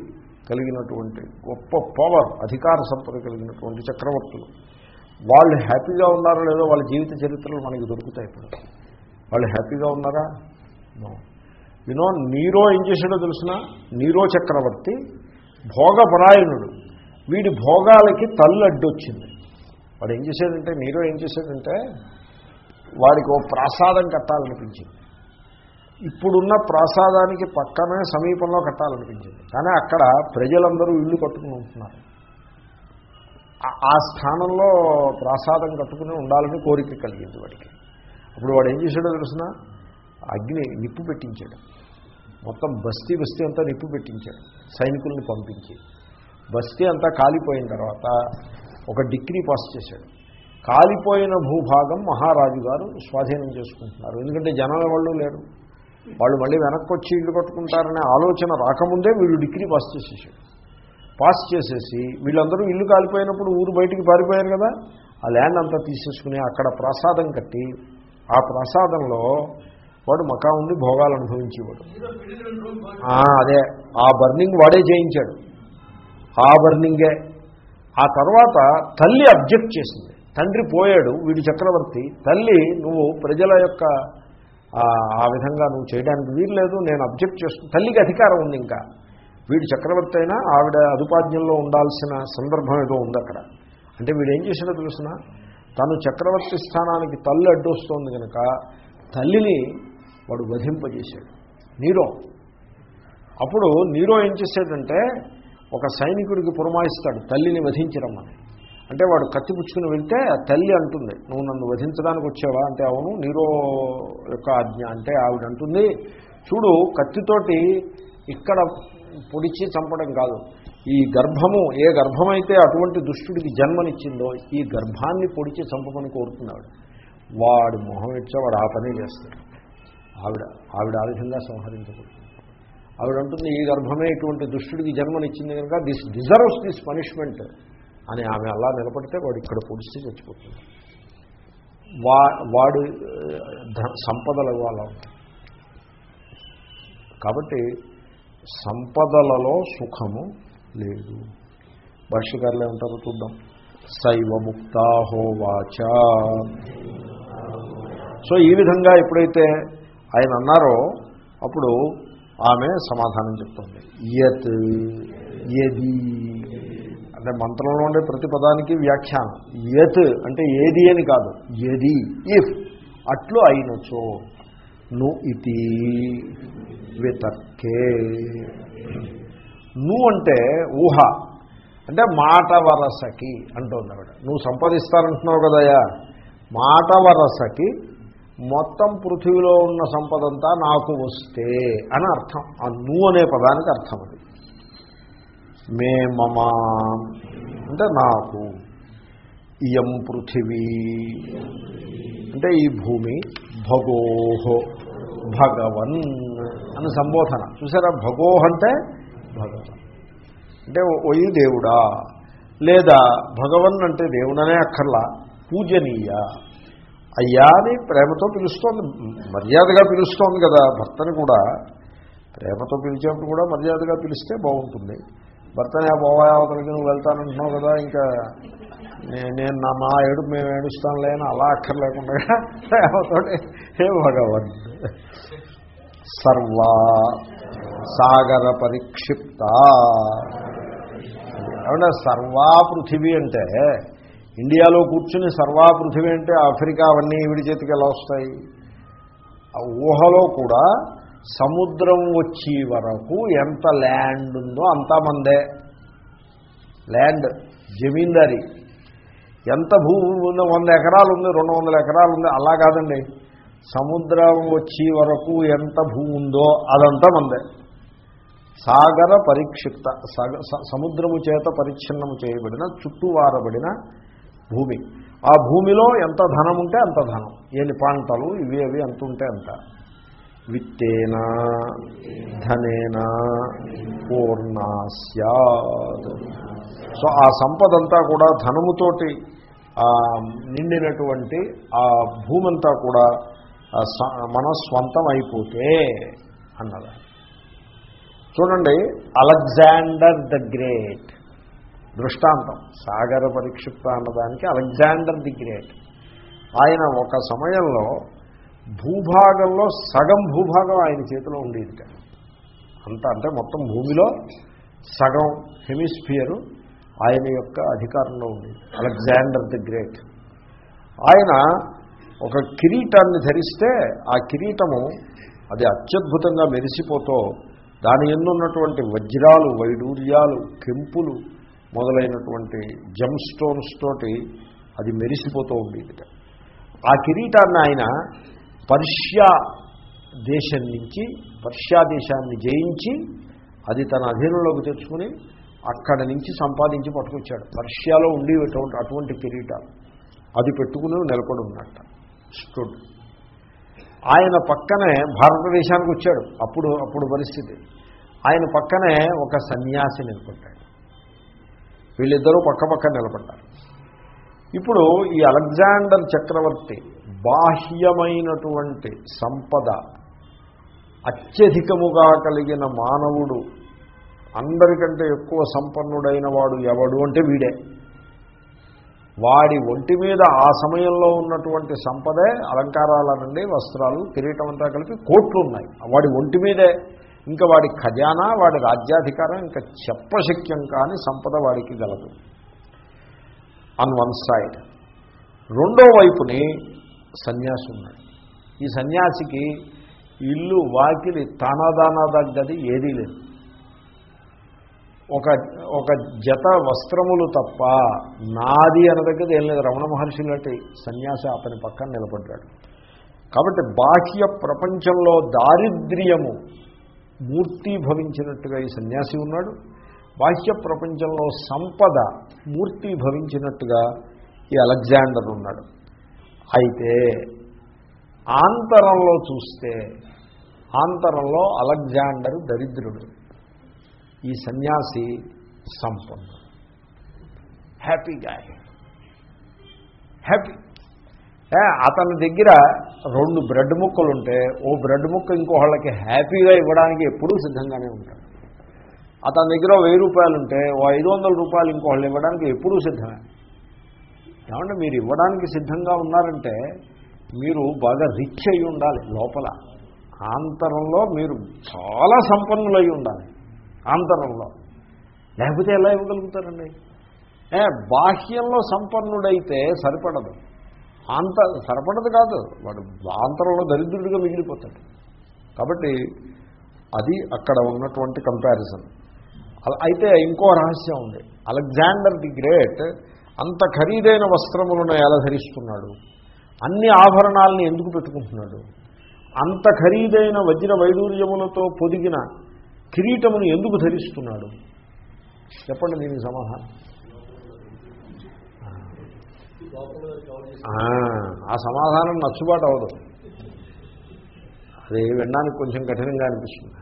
కలిగినటువంటి గొప్ప పవర్ అధికార సంపద కలిగినటువంటి చక్రవర్తులు. వాళ్ళు హ్యాపీగా ఉన్నారో లేదో వాళ్ళ జీవిత చరిత్రలు మనకి దొరుకుతాయి ఇప్పుడు. వాళ్ళు హ్యాపీగా ఉన్నారా? యూనో నీరో ఏం చేశాడో తెలిసిన? నీరో చక్రవర్తి భోగపరాయణుడు. వీడి భోగాలకి తల్లు అడ్డొచ్చింది. వాడు ఏం చేశాడంటే నీరో ఏం చేశాడంటే వాడికి ఓ ప్రాసాదం కట్టాలనిపించింది. ఇప్పుడున్న ప్రాసాదానికి పక్కనే సమీపంలో కట్టాలనిపించింది. కానీ అక్కడ ప్రజలందరూ ఇల్లు కట్టుకుని ఉంటున్నారు. ఆ- ఆ స్థానంలో ప్రాసాదం కట్టుకుని ఉండాలని కోరిక కలిగింది వాడికి. అప్పుడు వాడు ఏం చేశాడో తెలిసిన? అగ్ని నిప్పు పెట్టించాడు. మొత్తం బస్తీ బస్తీ అంతా నిప్పు పెట్టించాడు. సైనికుల్ని పంపించి. బస్తీ అంతా కాలిపోయిన తర్వాత ఒక డిగ్రీ పాస్ చేశాడు. కాలిపోయిన భూభాగం మహారాజు గారు స్వాధీనం చేసుకుంటున్నారు. ఎందుకంటే జనాల వాళ్ళు లేరు. వాళ్ళు మళ్ళీ వెనక్కి వచ్చి ఇల్లు కట్టుకుంటారనే ఆలోచన రాకముందే వీళ్ళు డిగ్రీ పాస్ చేసేసాడు పాస్ చేసేసి వీళ్ళందరూ ఇల్లు కాలిపోయినప్పుడు ఊరు బయటికి పారిపోయారు కదా. ఆ ల్యాండ్ అంతా తీసేసుకుని అక్కడ ప్రసాదం కట్టి ఆ ప్రసాదంలో వాడు మకా ఉండి భోగాలు అనుభవించేవాడు. అదే. ఆ బర్నింగ్ వాడే చేయించాడు. ఆ బర్నింగే ఆ తర్వాత తల్లి అబ్జెక్ట్ చేసింది. తండ్రి పోయాడు వీడి చక్రవర్తి. తల్లి నువ్వు ప్రజల యొక్క ఆ, విధంగా నువ్వు చేయడానికి వీల్లేదు నేను అబ్జెక్ట్ చేస్తు తల్లికి అధికారం ఉంది ఇంకా. వీడి చక్రవర్తి అయినా ఆవిడ అదుపాజ్ఞంలో ఉండాల్సిన సందర్భం ఏదో ఉంది అక్కడ. అంటే వీడు ఏం చేసినా తెలుసిన? తను చక్రవర్తి స్థానానికి తల్లి అడ్డొస్తోంది కనుక తల్లిని వాడు వధింపజేశాడు. నీరో. అప్పుడు నీరో ఏం చేశాడంటే ఒక సైనికుడికి పురమాయిస్తాడు తల్లిని వధించరమ్మని. అంటే వాడు కత్తి పుచ్చుకుని వెళ్తే ఆ తల్లి అంటుంది నువ్వు నన్ను వధించడానికి వచ్చావా? అంటే అవును నీరో యొక్క ఆజ్ఞ. అంటే ఆవిడ అంటుంది చూడు కత్తితోటి ఇక్కడ పొడిచి చంపడం కాదు. ఈ గర్భము ఏ గర్భమైతే అటువంటి దుష్టుడికి జన్మనిచ్చిందో ఈ గర్భాన్ని పొడిచి చంపమని కోరుతున్నాడు. వాడు మొహం ఇచ్చా వాడు ఆ పనే చేస్తాడు. ఆవిడ ఆవిడ ఆ విధంగా సంహరించకూడదు. ఆవిడ అంటుంది ఈ గర్భమే ఇటువంటి దుష్టుడికి జన్మనిచ్చింది కనుక దిస్ డిజర్వ్స్ దిస్ పనిష్మెంట్ అని ఆమె అలా నిలబడితే వాడు ఇక్కడ పొడిస్తే చచ్చిపోతుంది. వా వాడు సంపదలు సంపదల వాళ్ళ కాబట్టి సంపదలలో సుఖము లేదు. భాష్యకారులు ఏమంటారో చూద్దాం. శైవ ముక్తాహోవాచ సో ఈ విధంగా ఎప్పుడైతే ఆయన అన్నారో అప్పుడు ఆమె సమాధానం చెప్తుంది. యత్ యది. అంటే మంత్రంలో ఉండే ప్రతి పదానికి వ్యాఖ్యానం. యత్ అంటే ఏది అని కాదు. యది. ఇఫ్ అట్లు అయినచో. ను ఇతి. వితర్కే. ను అంటే ఊహ. అంటే మాట వరసకి అంటుంది ఆవిడ. నువ్వు సంపాదిస్తానంటున్నావు కదయ్యా. మాట వరసకి మొత్తం పృథివీలో ఉన్న సంపదంతా నాకు వస్తే అని అర్థం. ఆ నువ్వు అనే పదానికి అర్థం అది. మే మమ అంటే నాకు. ఇయం పృథివీ. అంటే ఈ భూమి భగోహో భగవన్ అని సంబోధన. చూసారా? భగోహ్ అంటే భగవన్. అంటే ఒయ్యి దేవుడా. లేదా భగవన్ అంటే దేవుడనే అక్కర్లా. పూజనీయ. అయ్యా అని ప్రేమతో పిలుస్తోంది. మర్యాదగా పిలుస్తోంది కదా భర్తని కూడా. ప్రేమతో పిలిచేప్పుడు కూడా మర్యాదగా పిలిస్తే బాగుంటుంది. భర్తని ఆ బోవాయావతలకి నువ్వు వెళ్తానంటున్నావు కదా ఇంకా నేను నా మా ఏడు మేము ఏడుస్తానులే అని అలా అక్కర్లేకుండా ప్రేమతోటి హే భగవన్. సర్వా సాగర పరిక్షిప్త. ఏమంటే సర్వా పృథివీ అంటే ఇండియాలో కూర్చుని సర్వా పృథివీ అంటే ఆఫ్రికా అవన్నీ విడి చేతికి ఎలా వస్తాయి? ఊహలో కూడా సముద్రం వచ్చే వరకు ఎంత ల్యాండ్ ఉందో అంతా మందే. ల్యాండ్ జమీందారీ. ఎంత భూమి ఉందో వంద ఎకరాలు ఉంది రెండు వందల ఎకరాలు ఉంది అలా కాదండి. సముద్రం వచ్చే వరకు ఎంత భూమి ఉందో అదంతా మందే. సాగర పరిక్షిప్త సగ- స- సముద్రము చేత పరిచ్ఛిన్నము చేయబడిన చుట్టూవారబడిన భూమి. ఆ భూమిలో ఎంత ధనం ఉంటే అంత ధనం. ఏని పంటలు ఇవి అవి ఎంత ఉంటే అంత. విత్తేనా ధనేనా పూర్ణ సో ఆ సంపదంతా కూడా ధనముతోటి నిండినటువంటి ఆ భూమంతా కూడా స- మన స్వంతం అయిపోతే అన్నది. చూడండి అలెగ్జాండర్ ద గ్రేట్. దృష్టాంతం. సాగర పరిక్షిప్త అన్నదానికి అలెగ్జాండర్ ది గ్రేట్. ఆయన ఒక సమయంలో భూభాగంలో సగం భూభాగం ఆయన చేతిలో ఉండేది అంత అంటే మొత్తం భూమిలో సగం హెమిస్ఫియరు ఆయన యొక్క అధికారంలో ఉండేది. Alexander the great. ఆయన ఒక కిరీటాన్ని ధరిస్తే ఆ కిరీటము అది అత్యద్భుతంగా మెరిసిపోతూ దాని ఎన్నున్నటువంటి వజ్రాలు వైడూర్యాలు కెంపులు మొదలైనటువంటి జమ్ స్టోన్స్ తోటి అది మెరిసిపోతూ ఉండేది ఆ కిరీటాన్ని ఆయన పర్షియా దేశం నుంచి పర్షియా దేశాన్ని జయించి అది తన అధీనంలోకి తెచ్చుకుని అక్కడి నుంచి సంపాదించి పట్టుకొచ్చాడు. పర్షియాలో ఉండేటువంటి అటువంటి కిరీటాలు అది పెట్టుకుని నిలబడి ఉన్నట్ట. స్టూడ్. ఆయన పక్కనే భారతదేశానికి వచ్చాడు. అప్పుడు అప్పుడు పరిస్థితి. ఆయన పక్కనే ఒక సన్యాసి నిలబడ్డాడు వీళ్ళిద్దరూ పక్క పక్క నిలబడ్డారు. ఇప్పుడు ఈ అలెగ్జాండర్ చక్రవర్తి బాహ్యమైనటువంటి సంపద అత్యధికముగా కలిగిన మానవుడు అందరికంటే ఎక్కువ సంపన్నుడైన వాడు ఎవడు అంటే వీడే. వాడి ఒంటి మీద ఆ సమయంలో ఉన్నటువంటి సంపదే అలంకారాలనండి వస్త్రాలు కిరీటం అంతా కలిపి కోట్లు ఉన్నాయి వాడి ఒంటి మీదే ఇంకా వాడి ఖజానా వాడి రాజ్యాధికారం ఇంకా చెప్పశక్యం కాని సంపద వాడికి గలదు. అన్ వన్ సైడ్ రెండో వైపుని సన్యాసి ఉన్నాడు. ఈ సన్యాసికి ఇల్లు వాకిలి తనదనదగ్గది ఏదీ లేదు. ఒక ఒక జత వస్త్రములు తప్ప నాది అనదగ్గది ఏం లేదు. రమణ మహర్షి లాంటి సన్యాసి అతని పక్కన నిలబడ్డాడు. కాబట్టి బాహ్య ప్రపంచంలో దారిద్ర్యము మూర్తి భవించినట్టుగా ఈ సన్యాసి ఉన్నాడు. బాహ్య ప్రపంచంలో సంపద మూర్తి భవించినట్టుగా ఈ అలెగ్జాండర్ ఉన్నాడు. అయితే ఆంతరంలో చూస్తే ఆంతరంలో అలెగ్జాండర్ దరిద్రుడు. ఈ సన్యాసి సంపన్నుడు. హ్యాపీ గాయ హ్యాపీ అతని దగ్గర రెండు బ్రెడ్ ముక్కలు ఉంటే ఓ బ్రెడ్ ముక్క ఇంకోళ్ళకి హ్యాపీగా ఇవ్వడానికి ఎప్పుడూ సిద్ధంగానే ఉంటాడు. అతని దగ్గర వెయ్యి రూపాయలు ఉంటే ఓ ఐదు వందల రూపాయలు ఇంకోళ్ళు ఇవ్వడానికి ఎప్పుడూ సిద్ధమే. ఏమంటే మీరు ఇవ్వడానికి సిద్ధంగా ఉన్నారంటే మీరు బాగా రిచ్ అయి ఉండాలి లోపల. ఆంతరంలో మీరు చాలా సంపన్నులై ఉండాలి. ఆంతరంలో. లేకపోతే ఎలా ఇవ్వగలుగుతారండి? బాహ్యంలో సంపన్నుడైతే సరిపడదు. అంత సరిపడదు కాదు. వాడు ఆంతరంలో దరిద్రుడిగా మిగిలిపోతాడు. కాబట్టి అది అక్కడ ఉన్నటువంటి కంపారిజన్ అయితే ఇంకో రహస్యం ఉంది. అలెగ్జాండర్ ది గ్రేట్ అంత ఖరీదైన వస్త్రములను ఎలా ధరిస్తున్నాడు? అన్ని ఆభరణాలని ఎందుకు పెట్టుకుంటున్నాడు? అంత ఖరీదైన వజ్ర వైడూర్యములతో పొదిగిన కిరీటమును ఎందుకు ధరిస్తున్నాడు? చెప్పండి దీనికి సమాధానం. ఆ సమాధానం నచ్చుబాటు అవదు అది వినడానికి కొంచెం కఠినంగా అనిపిస్తుంది.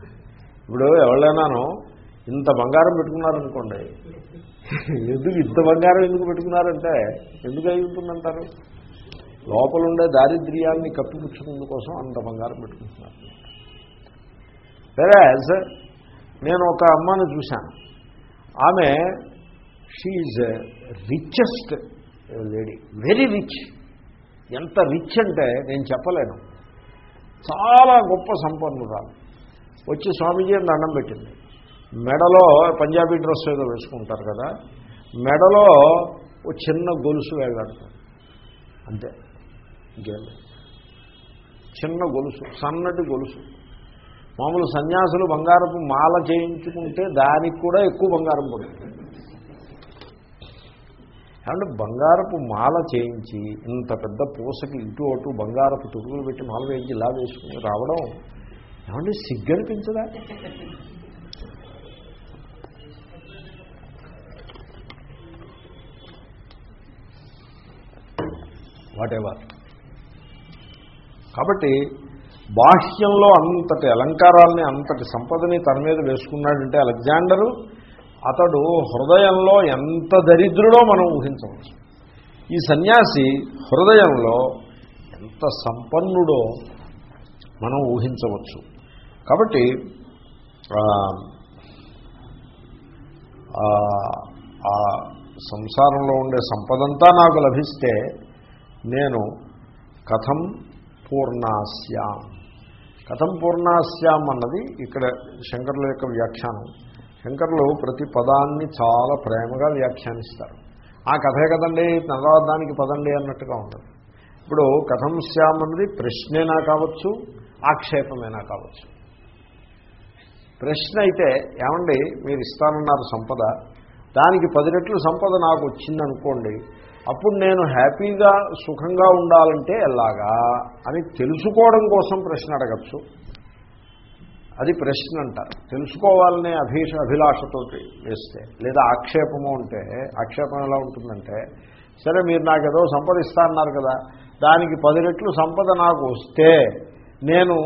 ఇప్పుడు ఎవరైనాను ఇంత బంగారం పెట్టుకున్నారనుకోండి ఎందుకు ఇంత బంగారం ఎందుకు పెట్టుకున్నారంటే ఎందుకు అయి ఉంటుందంటారు? లోపలుండే దారిద్ర్యాన్ని కప్పిపుచ్చుకునే కోసం అంత బంగారం పెట్టుకుంటున్నారు. వెరాజ్ నేను ఒక అమ్మని చూశాను. ఆమె she richest lady. Very rich. ఎంత రిచ్ అంటే నేను చెప్పలేను. చాలా గొప్ప సంపన్నురాలు. వచ్చి స్వామీజీ అని దండం పెట్టింది. మెడలో పంజాబీ డ్రెస్ ఏదో వేసుకుంటారు కదా మెడలో ఓ చిన్న గొలుసు వేలాడుతుంది అంతే. ఇంకేం చిన్న గొలుసు సన్నటి గొలుసు. మామూలు సన్యాసులు బంగారపు మాల చేయించుకుంటే దానికి కూడా ఎక్కువ బంగారం పడుతుంది. ఏమంటే బంగారపు మాల చేయించి ఇంత పెద్ద పూసకి ఇటు అటు బంగారపు తుడుగులు పెట్టి మాల వేయించి ఇలా వేసుకుని రావడం ఏమంటే సిగ్గనిపించదా? వాటెవర్ కాబట్టి బాహ్యంలో అంతటి అలంకారాల్ని అంతటి సంపదని తన మీద వేసుకున్నాడంటే అలెగ్జాండరు అతడు హృదయంలో ఎంత దరిద్రుడో మనం ఊహించవచ్చు. ఈ సన్యాసి హృదయంలో ఎంత సంపన్నుడో మనం ఊహించవచ్చు. కాబట్టి ఆ సంసారంలో ఉండే సంపదంతా నాకు లభిస్తే నేను కథం పూర్ణాస్యాం. కథం పూర్ణాస్యాం అన్నది ఇక్కడ శంకరుల యొక్క వ్యాఖ్యానం. శంకరులు ప్రతి పదాన్ని చాలా ప్రేమగా వ్యాఖ్యానిస్తారు. ఆ కథే కదండి నలవదానికి పదండి అన్నట్టుగా ఉంటుంది. ఇప్పుడు కథం శ్యామ్ అన్నది ప్రశ్నేనా కావచ్చు ఆక్షేపమైనా కావచ్చు. ప్రశ్న అయితే ఏమండి మీరు ఇస్తానన్నారు సంపద దానికి పది రెట్లు సంపద నాకు వచ్చిందనుకోండి అప్పుడు నేను హ్యాపీగా సుఖంగా ఉండాలంటే ఎలాగా అని తెలుసుకోవడం కోసం ప్రశ్న అడగచ్చు. అది ప్రశ్న అంటారు తెలుసుకోవాలనే అభీష అభిలాషతోటి వేస్తే లేదా ఆక్షేపము అంటే ఆక్షేపం ఎలా ఉంటుందంటే సరే మీరు నాకు ఏదో సంపద ఇస్తా అన్నారు కదా దానికి పది రెట్లు సంపద నాకు వస్తే నేను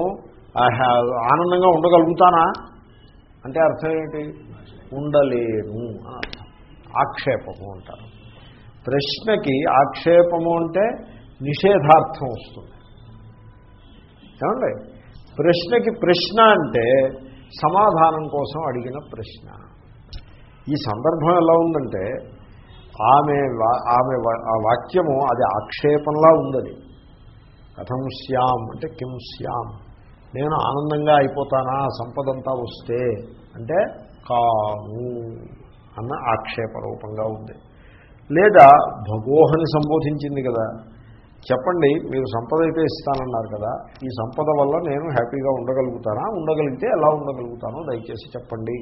ఆనందంగా ఉండగలుగుతానా? అంటే అర్థం ఏంటి? ఉండలేను ఆక్షేపము అంటారు. ప్రశ్నకి ఆక్షేపము అంటే నిషేధార్థం వస్తుంది. ఏమండి? ప్రశ్నకి ప్రశ్న అంటే సమాధానం కోసం అడిగిన ప్రశ్న. ఈ సందర్భం ఎలా ఉందంటే ఆమె వా- ఆమె ఆ వాక్యము అది ఆక్షేపంలా ఉందది. కథం శ్యాం అంటే కిం శ్యాం నేను ఆనందంగా అయిపోతానా సంపదంతా వస్తే అంటే కాను అన్న ఆక్షేప రూపంగా ఉంది. లేదా భగోహని సంబోధించింది కదా చెప్పండి మీరు సంపద అయితే ఇస్తానన్నారు కదా ఈ సంపద వల్ల నేను హ్యాపీగా ఉండగలుగుతానా? ఉండగలిగితే ఎలా ఉండగలుగుతానో దయచేసి చెప్పండి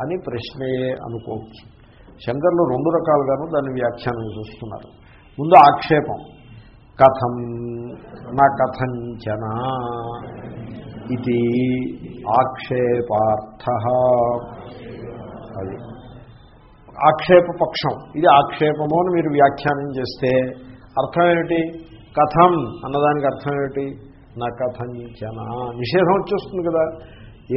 అని ప్రశ్నయే అనుకోవచ్చు. శంకర్లు రెండు రకాలుగాను దాన్ని వ్యాఖ్యానం చూస్తున్నారు. ముందు ఆక్షేపం. కథం నా కథంచన ఇది ఆక్షేపార్థ. అది ఆక్షేప పక్షం ఇది ఆక్షేపము అని మీరు వ్యాఖ్యానం చేస్తే అర్థం ఏమిటి? కథం అన్నదానికి అర్థం ఏమిటి? నా కథంచన నిషేధం వచ్చేస్తుంది కదా.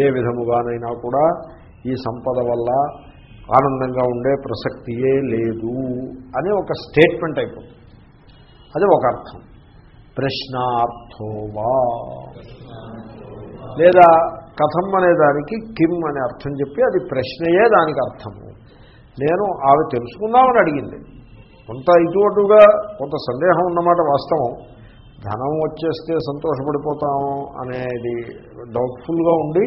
ఏ విధముగానైనా కూడా ఈ సంపద వల్ల ఆనందంగా ఉండే ప్రసక్తియే లేదు అని ఒక స్టేట్మెంట్ అయిపోతుంది. అది ఒక అర్థం. ప్రశ్నార్థోవా లేదా కథం అనే దానికి కిమ్ అనే అర్థం చెప్పి అది ప్రశ్నయే దానికి అర్థము. నేను ఆమె తెలుసుకుందామని అడిగింది. కొంత ఇటువంటిగా కొంత సందేహం ఉన్నమాట వాస్తవం. ధనం వచ్చేస్తే సంతోషపడిపోతాము అనేది డౌట్ఫుల్గా ఉండి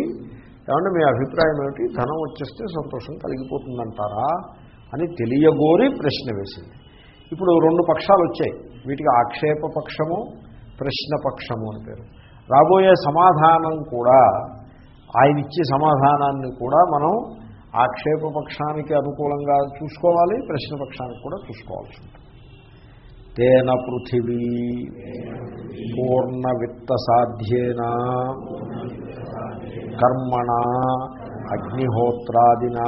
ఏమంటే మీ అభిప్రాయం ఏమిటి? ధనం వచ్చేస్తే సంతోషం కలిగిపోతుందంటారా అని తెలియగోరి ప్రశ్న వేసింది. ఇప్పుడు రెండు పక్షాలు వచ్చాయి. వీటికి ఆక్షేప పక్షము ప్రశ్న పక్షము అని పేరు. రాబోయే సమాధానం కూడా ఆయన ఇచ్చే సమాధానాన్ని కూడా మనం ఆక్షేప పక్షానికి అనుకూలంగా చూసుకోవాలి ప్రశ్నపక్షానికి కూడా చూసుకోవాల్సి ఉంటుంది. తేన పృథివీ పూర్ణ విత్త సాధ్యేన కర్మణ అగ్నిహోత్రాదిన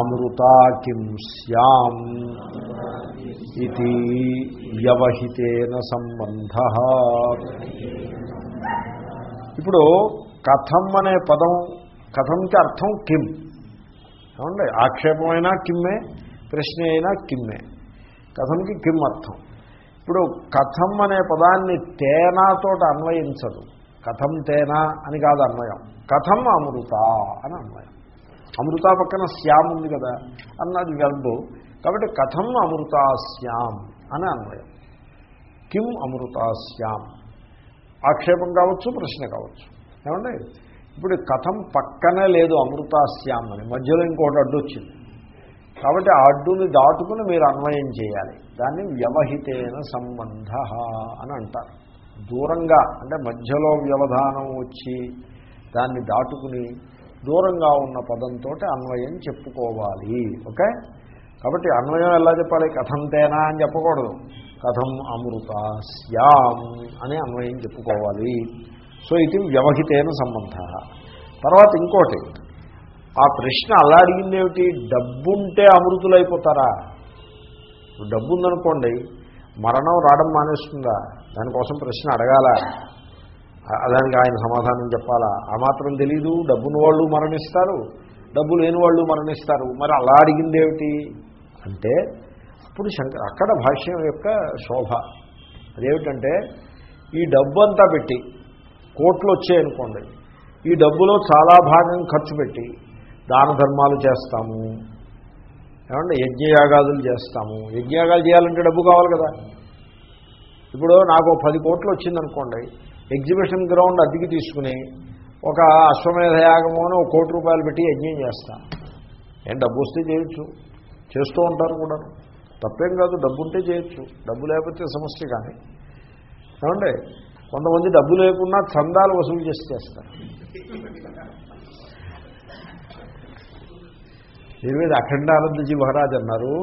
అమృతా కిం ఇది వ్యవహితేన సంబంధ. ఇప్పుడు కథం అనే పదం కథంకి అర్థం కిమ్. ఏమండి? ఆక్షేపమైనా కిమ్మే ప్రశ్న అయినా కిమ్మే కథంకి కిమ్ అర్థం. ఇప్పుడు కథం అనే పదాన్ని తేనాతో అన్వయించదు. కథం తేనా అని కాదు అన్వయం. కథం అమృత అని అన్వయం. అమృత పక్కన శ్యామ్ ఉంది కదా అన్నది వెల్బు కాబట్టి కథం అమృతా శ్యామ్ అని అన్వయం. కిం అమృత శ్యామ్. ఆక్షేపం కావచ్చు ప్రశ్న కావచ్చు. ఏమండి? ఇప్పుడు కథం పక్కనే లేదు అమృతాస్యాం అని. మధ్యలో ఇంకోటి అడ్డు వచ్చింది. కాబట్టి ఆ అడ్డుని దాటుకుని మీరు అన్వయం చేయాలి. దాన్ని వ్యవహితేన సంబంధ అని అంటారు. దూరంగా అంటే మధ్యలో వ్యవధానం వచ్చి దాన్ని దాటుకుని దూరంగా ఉన్న పదంతో అన్వయం చెప్పుకోవాలి. ఓకే? కాబట్టి అన్వయం ఎలా చెప్పాలి? కథంతేనా అని చెప్పకూడదు. కథం అమృత శ్యాం అని అన్వయం చెప్పుకోవాలి. సో ఇది వ్యవహితేన సంబంధ. తర్వాత ఇంకోటి ఆ ప్రశ్న అలా అడిగింది ఏమిటి డబ్బుంటే అమృతులైపోతారా? డబ్బు ఉందనుకోండి మరణం రావడం మానేస్తుందా? దానికోసం ప్రశ్న అడగాల? దానికి ఆయన సమాధానం చెప్పాలా? ఆ మాత్రం తెలీదు డబ్బున్న వాళ్ళు మరణిస్తారు డబ్బు లేని వాళ్ళు మరణిస్తారు. మరి అలా అడిగింది ఏమిటి అంటే అప్పుడు శంకర్ అక్కడ భాష్యం యొక్క శోభ. అదేమిటంటే ఈ డబ్బు అంతా పెట్టి కోట్లు వచ్చాయనుకోండి ఈ డబ్బులో చాలా భాగం ఖర్చు పెట్టి దాన ధర్మాలు చేస్తాము. ఏమంటే యజ్ఞయాగాదులు చేస్తాము. యజ్ఞయాగాలు చేయాలంటే డబ్బు కావాలి కదా. ఇప్పుడు నాకు పది కోట్లు వచ్చిందనుకోండి ఎగ్జిబిషన్ గ్రౌండ్ అద్దెకి తీసుకుని ఒక అశ్వమేధ యాగము అని ఒక కోటి రూపాయలు పెట్టి యజ్ఞం చేస్తాను ఏం డబ్బు వస్తే చేయొచ్చు. చేస్తూ ఉంటారు కూడా. తప్పేం కాదు డబ్బు ఉంటే చేయొచ్చు. డబ్బు లేకపోతే సమస్య కానీ. ఏమండి? కొంతమంది డబ్బు లేకున్నా చందాలు వసూలు చేసి చేస్తారు. దీని మీద అఖండానందజీ మహారాజ్ అన్నారు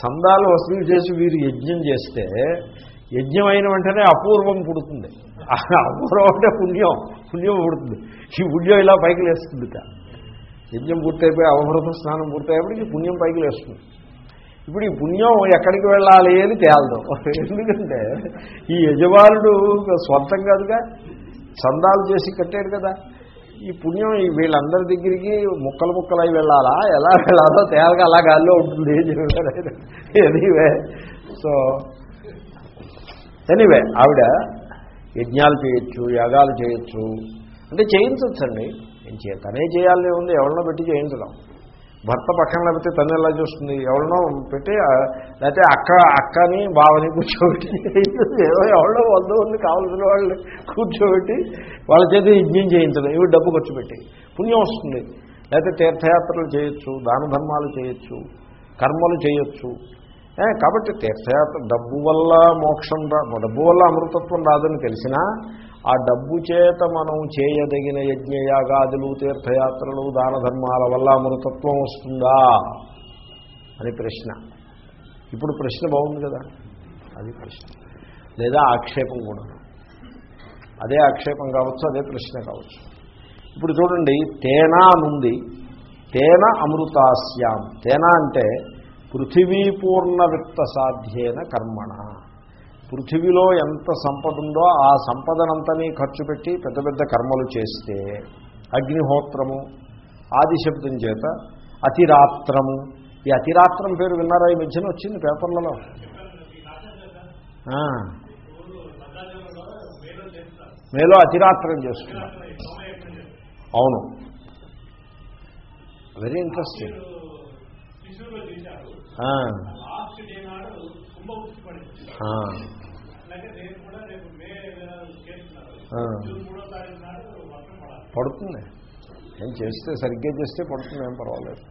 చందాలు వసూలు చేసి వీరు యజ్ఞం చేస్తే యజ్ఞం అయిన వెంటనే అపూర్వం పుడుతుంది. అపూర్వం అంటే పుణ్యం పుణ్యం పుడుతుంది. ఈ పుణ్యం ఇలా పైకి లేస్తుంది. ఇక. యజ్ఞం పూర్తయిపోయి అవభృత స్నానం పూర్తయ్యేప్పటికీ పుణ్యం పైకి లేస్తుంది. ఇప్పుడు ఈ పుణ్యం ఎక్కడికి వెళ్ళాలి అని తేలదు. ఎందుకంటే ఈ యజమానుడు స్వంతం కాదుగా చందాలు చేసి కట్టాడు కదా. ఈ పుణ్యం వీళ్ళందరి దగ్గరికి ముక్కలు ముక్కలై వెళ్ళాలా? ఎలా వెళ్ళాలో తేలగా అలా గాల్లో ఉంటుంది ఎనీవే సో ఎనీవే ఆవిడ యజ్ఞాలు చేయొచ్చు యాగాలు చేయొచ్చు. అంటే చేయించవచ్చండి నేను తనే చేయాలని ఉంది ఎవరినో పెట్టి చేయించడం. భర్త పక్కన లేకపోతే తను ఎలా చూస్తుంది? ఎవరినో పెట్టి లేకపోతే అక్క అక్కని బావని కూర్చోబెట్టి ఏదో ఎవరినో వద్ద ఉంది కావాల్సిన వాళ్ళని కూర్చోబెట్టి వాళ్ళ చేత యజ్ఞం చేయించడం ఇవి డబ్బు ఖర్చు పెట్టి పుణ్యం వస్తుంది. లేకపోతే తీర్థయాత్రలు చేయొచ్చు దాన ధర్మాలు చేయొచ్చు కర్మలు చేయొచ్చు. కాబట్టి తీర్థయాత్ర డబ్బు వల్ల మోక్షం రా డబ్బు వల్ల అమృతత్వం రాదని తెలిసినా ఆ డబ్బు చేత మనం చేయదగిన యజ్ఞయాగాదులు తీర్థయాత్రలు దాన ధర్మాల వల్ల అమృతత్వం వస్తుందా? అని ప్రశ్న. ఇప్పుడు ప్రశ్న బాగుంది కదా. అది ప్రశ్న. లేదా ఆక్షేపం కూడా. అదే ఆక్షేపం కావచ్చు అదే ప్రశ్న కావచ్చు. ఇప్పుడు చూడండి తేనా నుండి తేన అమృతాస్యాం. తేన అంటే పృథివీపూర్ణ విత్త సాధ్యేన కర్మణ. పృథివీలో ఎంత సంపద ఉందో ఆ సంపదనంతని ఖర్చు పెట్టి పెద్ద పెద్ద కర్మలు చేస్తే అగ్నిహోత్రము ఆదిశబ్దం చేత అతిరాత్రము. ఈ అతిరాత్రం పేరు విన్నారా? ఈ మధ్యన వచ్చింది పేపర్లలో. మేలో అతిరాత్రం చేస్తున్నారు. అవును. వెరీ ఇంట్రెస్టింగ్ పడుతుంది. ఏం చేస్తే సరిగ్గా చేస్తే పడుతుంది ఏం పర్వాలేదు.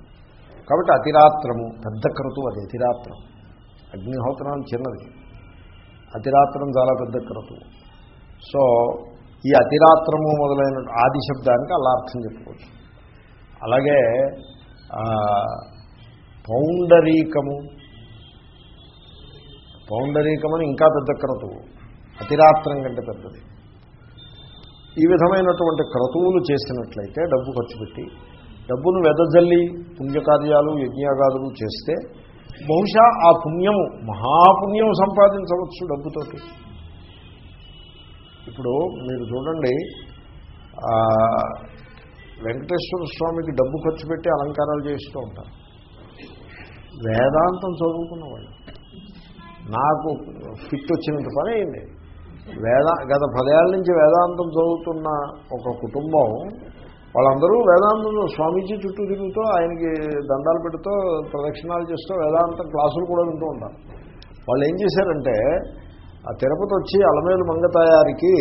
కాబట్టి అతిరాత్రము పెద్ద క్రతువు అది అతిరాత్రం. అగ్నిహోత్రం చిన్నది. అతిరాత్రం చాలా పెద్ద క్రతువు. సో ఈ అతిరాత్రము మొదలైన ఆది శబ్దానికి అలా అర్థం చెప్పుకోవచ్చు. అలాగే పౌండరీకము. పౌండరీకమని ఇంకా పెద్ద క్రతువు. అతిరాత్రం కంటే పెద్దది. ఈ విధమైనటువంటి క్రతువులు చేసినట్లయితే డబ్బు ఖర్చు పెట్టి డబ్బును వెదజల్లి పుణ్యకార్యాలు యజ్ఞాగాదులు చేస్తే బహుశా ఆ పుణ్యము మహాపుణ్యం సంపాదించవచ్చు డబ్బుతోటి. ఇప్పుడు మీరు చూడండి వెంకటేశ్వర స్వామికి డబ్బు ఖర్చు పెట్టి అలంకారాలు చేస్తూ ఉంటారు. వేదాంతం చదువుకున్న వాళ్ళు నాకు ఫిట్ వచ్చినంత పని అయింది. వేద గత పదేళ్ళ నుంచి వేదాంతం చదువుతున్న ఒక కుటుంబం వాళ్ళందరూ వేదాంతం స్వామీజీ చుట్టూ తిరుగుతూ ఆయనకి దండాలు పెడుతూ ప్రదక్షిణాలు చేస్తూ వేదాంతం క్లాసులు కూడా వింటూ ఉంటారు. వాళ్ళు ఏం చేశారంటే ఆ తిరుపతి వచ్చి అలమేలు మంగతాయారికి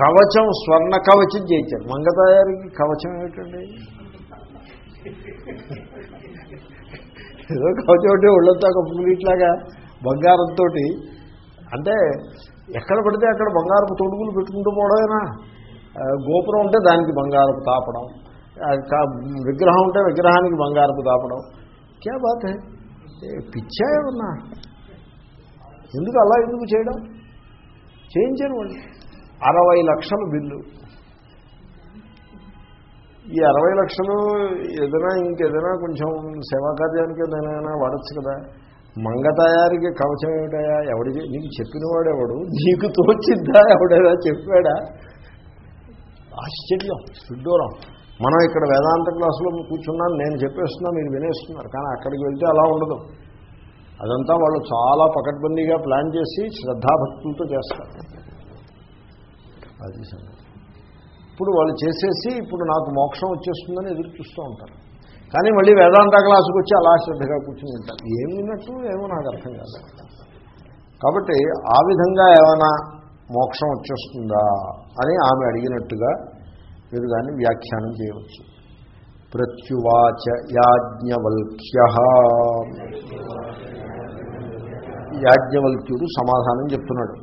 కవచం స్వర్ణ కవచం చేయించారు. మంగతాయారికి కవచం ఏమిటండి? ఏదో కవచం అంటే ఒళ్ళంతా ఇట్లాగా బంగారంతో అంటే ఎక్కడ పడితే అక్కడ బంగారపు తొడుగులు పెట్టుకుంటూ పోవడమేనా? గోపురం ఉంటే దానికి బంగారపు తాపడం. విగ్రహం ఉంటే విగ్రహానికి బంగారపు తాపడం. క్యా బాత్ పిచ్చా ఏమన్నా? ఎందుకు అలా ఎందుకు చేయడం? చేయించారు వాళ్ళు. అరవై లక్షల బిల్లు. ఈ అరవై లక్షలు ఏదైనా ఇంకేదైనా కొంచెం సేవా కార్యానికి ఏదైనా వాడచ్చు కదా. మంగ తయారీకి కవచం ఏమిటయా ఎవడి నీకు చెప్పినవాడు ఎవడు? నీకు తోచిద్దా? ఎవడైనా చెప్పాడా? ఆశ్చర్యం సుడ్డూరం. మనం ఇక్కడ వేదాంత క్లాసులో కూర్చున్నాను నేను చెప్పేస్తున్నా మీరు వినేస్తున్నారు. కానీ అక్కడికి వెళ్తే అలా ఉండదు. అదంతా వాళ్ళు చాలా పకడ్బందీగా ప్లాన్ చేసి శ్రద్ధాభక్తులతో చేస్తారు. అది సంగతి. ఇప్పుడు వాళ్ళు చేసేసి ఇప్పుడు నాకు మోక్షం వచ్చేస్తుందని ఎదురు చూస్తూ ఉంటారు. కానీ మళ్ళీ వేదాంత క్లాసుకు వచ్చి అలా శ్రద్ధగా కూర్చుని ఉంటారు. ఏమినట్టు ఏమో నాకు అర్థం కాదు. కాబట్టి ఆ విధంగా ఏమైనా మోక్షం వచ్చేస్తుందా అని ఆమె అడిగినట్టుగా మీరు దాన్ని వ్యాఖ్యానం చేయవచ్చు. ప్రత్యువాచ యాజ్ఞవల్క్య. యాజ్ఞవల్క్యుడు సమాధానం చెప్తున్నాడు.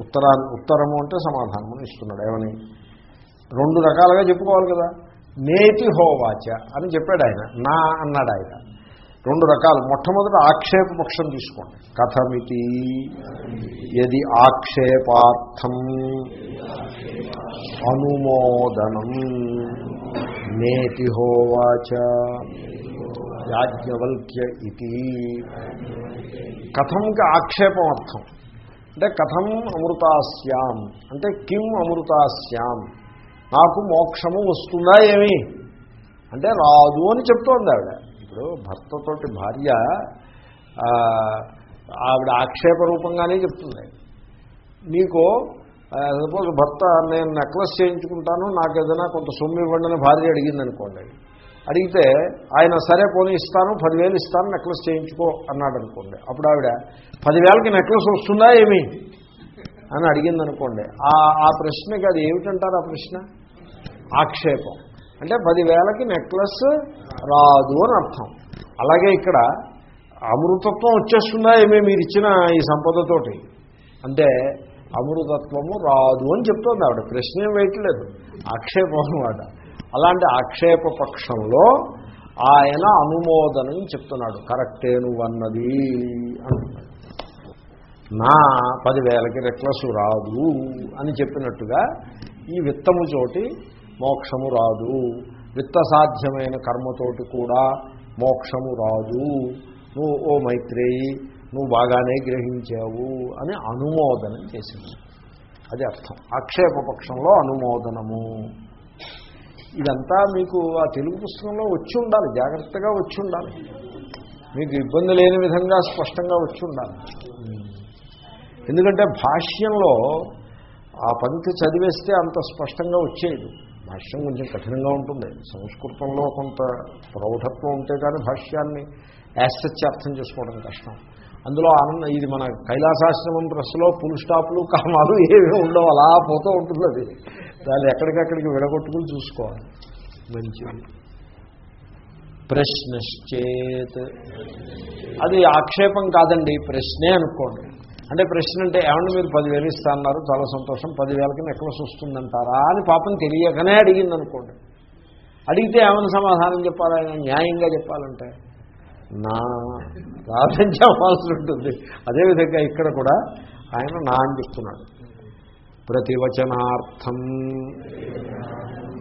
ఉత్తరా ఉత్తరము అంటే సమాధానం ఇస్తున్నాడు. ఏమని? రెండు రకాలుగా చెప్పుకోవాలి కదా. నేతి హోవాచ అని చెప్పాడు ఆయన. నా అన్నాడు ఆయన. రెండు రకాలు. మొట్టమొదటి ఆక్షేప పక్షం తీసుకోండి. కథమితి. యది ఆక్షేపార్థం. అనుమోదనం. నేతి హోవాచ. యాజ్ఞవల్క్య ఇది కథంకి ఆక్షేపం అర్థం అంటే కథం అమృతాస్యాం. అంటే కిం అమృతాస్యాం. నాకు మోక్షము వస్తుందా ఏమి? అంటే రాదు అని చెప్తోంది ఆవిడ. ఇప్పుడు భర్తతోటి భార్య ఆవిడ ఆక్షేప రూపంగానే చెప్తుంది. నీకు సపోజ్ భర్త నేను నెక్లెస్ చేయించుకుంటాను నాకు ఏదైనా కొంత సొమ్ము ఇవ్వండి అని భార్య అడిగింది అనుకోండి అడిగితే ఆయన సరే పోనీ ఇస్తాను పదివేలు ఇస్తాను నెక్లెస్ చేయించుకో అన్నాడు అనుకోండి అప్పుడు ఆవిడ పదివేలకి నెక్లెస్ వస్తుందా ఏమి? అని అడిగింది అనుకోండి ఆ ఆ ప్రశ్నకి అది ఏమిటంటారు ఆ ప్రశ్న? ఆక్షేపం. అంటే పదివేలకి నెక్లెస్ రాదు అని అర్థం. అలాగే ఇక్కడ అమృతత్వం వచ్చేస్తుందా ఏమే మీరు ఇచ్చిన ఈ సంపదతోటి? అంటే అమృతత్వము రాదు అని చెప్తోంది ఆవిడ. ప్రశ్న ఏం వేయట్లేదు. ఆక్షేపం అనమాట అలాంటి ఆక్షేప పక్షంలో ఆయన అనుమోదనం చెప్తున్నాడు. కరెక్టే నువ్వన్నది అంటున్నాడు. నా పదివేలకి రెక్లెస్ రాదు అని చెప్పినట్టుగా ఈ విత్తము చోటి మోక్షము రాదు. విత్త సాధ్యమైన కర్మతోటి కూడా మోక్షము రాదు. నువ్వు ఓ మైత్రేయి నువ్వు బాగానే గ్రహించావు అని అనుమోదనం చేసింది. అది అర్థం. ఆక్షేపపక్షంలో అనుమోదనము. ఇదంతా మీకు ఆ తెలుగు పుస్తకంలో వచ్చి ఉండాలి. జాగ్రత్తగా వచ్చి ఉండాలి. మీకు ఇబ్బంది లేని విధంగా స్పష్టంగా వచ్చి ఉండాలి. ఎందుకంటే భాష్యంలో ఆ పంక్తి చదివేస్తే అంత స్పష్టంగా వచ్చేది భాష్యం కొంచెం కఠినంగా ఉంటుంది. సంస్కృతంలో కొంత ప్రౌఢత్వం ఉంటే కానీ భాష్యాన్ని యాసచ్చి అర్థం చేసుకోవడం కష్టం. అందులో ఆనంద ఇది మన కైలాసాశ్రమం ప్రెస్లో పుల్ స్టాపులు కామాలు ఏమీ ఉండవు. అలా పోతూ ఉంటుంది అది. దాన్ని ఎక్కడికక్కడికి విడగొట్టుకుని చూసుకోవాలి. మంచిది. ప్రశ్నశ్చేత్. అది ఆక్షేపం కాదండి ప్రశ్నే అనుకోండి. అంటే ప్రశ్న అంటే ఏమన్నా మీరు పదివేలు ఇస్తా అన్నారు చాలా సంతోషం పదివేలకి నెక్లెస్ వస్తుందంటారా అని పాపం తెలియకనే అడిగింది అనుకోండి అడిగితే ఏమైనా సమాధానం చెప్పాలని న్యాయంగా చెప్పాలంటే. నా రాదని చెప్పాల్సి ఉంటుంది. అదేవిధంగా ఇక్కడ కూడా ఆయన నా అని చెప్తున్నాడు ప్రతివచనార్థం.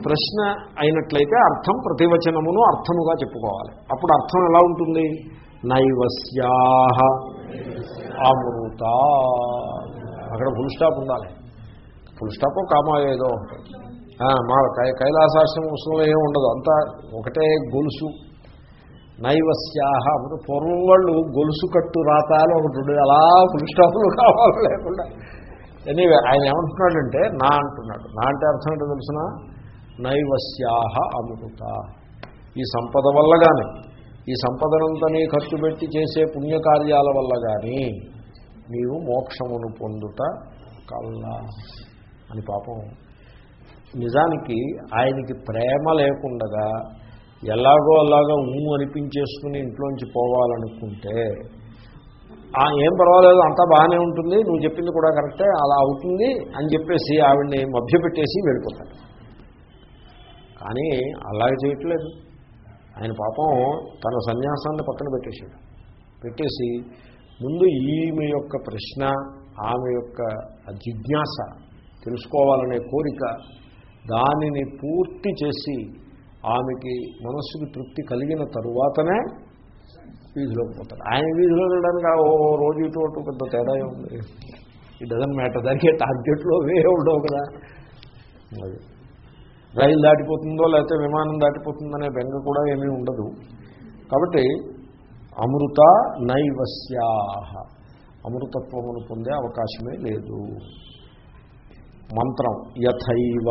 ప్రశ్న అయినట్లయితే అర్థం ప్రతివచనమును అర్థముగా చెప్పుకోవాలి. అప్పుడు అర్థం ఎలా ఉంటుంది? నైవస్యాహ అమృత. అక్కడ ఫుల్ స్టాప్ ఉండాలి. ఫుల్ స్టాప్ కామా ఏదో ఉంటుంది. మా కై కైలాసాశ్రమ ఉత్సవంలో ఏమి ఉండదు. అంతా ఒకటే గొలుసు. నైవస్యాహ అమృత పూర్వం వాళ్ళు గొలుసు కట్టు రాతాలు ఒకటి ఉండేది అలా ఫుల్ స్టాప్లు కావాలి లేకుండా. ఎనీవే ఆయన ఏమంటున్నాడంటే నా అంటున్నాడు. నా అంటే అర్థం ఏంటో తెలిసిన? నైవస్యాహ అమృత. ఈ సంపద వల్ల కానీ ఈ సంపదనంతనే ఖర్చు పెట్టి చేసే పుణ్యకార్యాల వల్ల కానీ నీవు మోక్షమును పొందుట కల్లా అని పాపం. నిజానికి ఆయనకి ప్రేమ లేకుండగా ఎలాగో అలాగా ఊ అనిపించేసుకుని ఇంట్లోంచి పోవాలనుకుంటే ఏం పర్వాలేదు అంతా బాగానే ఉంటుంది నువ్వు చెప్పింది కూడా కరెక్టే అలా అవుతుంది అని చెప్పేసి ఆవిడ్ని మభ్యపెట్టేసి వెళ్ళిపోతాడు. కానీ అలాగే చేయట్లేదు. ఆయన పాపం తన సన్యాసాన్ని పక్కన పెట్టేశాడు. పెట్టేసి ముందు ఈమె యొక్క ప్రశ్న ఆమె యొక్క జిజ్ఞాస తెలుసుకోవాలనే కోరిక దానిని పూర్తి చేసి ఆమెకి మనస్సుకి తృప్తి కలిగిన తరువాతనే వీధిలోకి పోతాడు. ఆయన వీధిలో వెళ్ళడానికి ఆ ఓ రోజు ఇటు అటు పెద్ద తేడా ఉంది ఈ డజన్ మ్యాటర్ దానికి టార్గెట్లో వే ఉండవు కదా. అది. రైలు దాటిపోతుందో లేకపోతే విమానం దాటిపోతుందనే బెంగ కూడా ఏమీ ఉండదు. కాబట్టి అమృత నైవస్యాహ. అమృతత్వమును పొందే అవకాశమే లేదు. మంత్రం యథైవ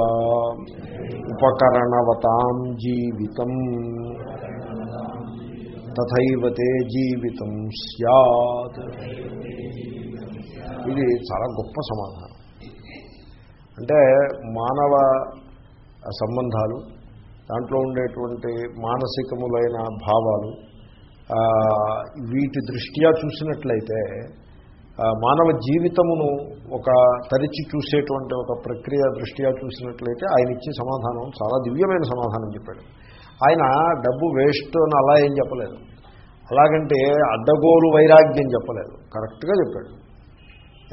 ఉపకరణవతాం జీవితం. తథైవతే జీవితం సత్ ఇది చాలా గొప్ప సమాధానం. అంటే మానవ సంబంధాలు దాంట్లో ఉండేటువంటి మానసికములైన భావాలు వీటి దృష్ట్యా చూసినట్లయితే మానవ జీవితమును ఒక తరిచి చూసేటువంటి ఒక ప్రక్రియ దృష్ట్యా చూసినట్లయితే ఆయన ఇచ్చే సమాధానం చాలా దివ్యమైన సమాధానం చెప్పాడు. ఆయన డబ్బు వేస్ట్ అని అలా ఏం చెప్పలేదు. అలాగంటే అడ్డగోలు వైరాగ్యం చెప్పలేదు. కరెక్ట్గా చెప్పాడు.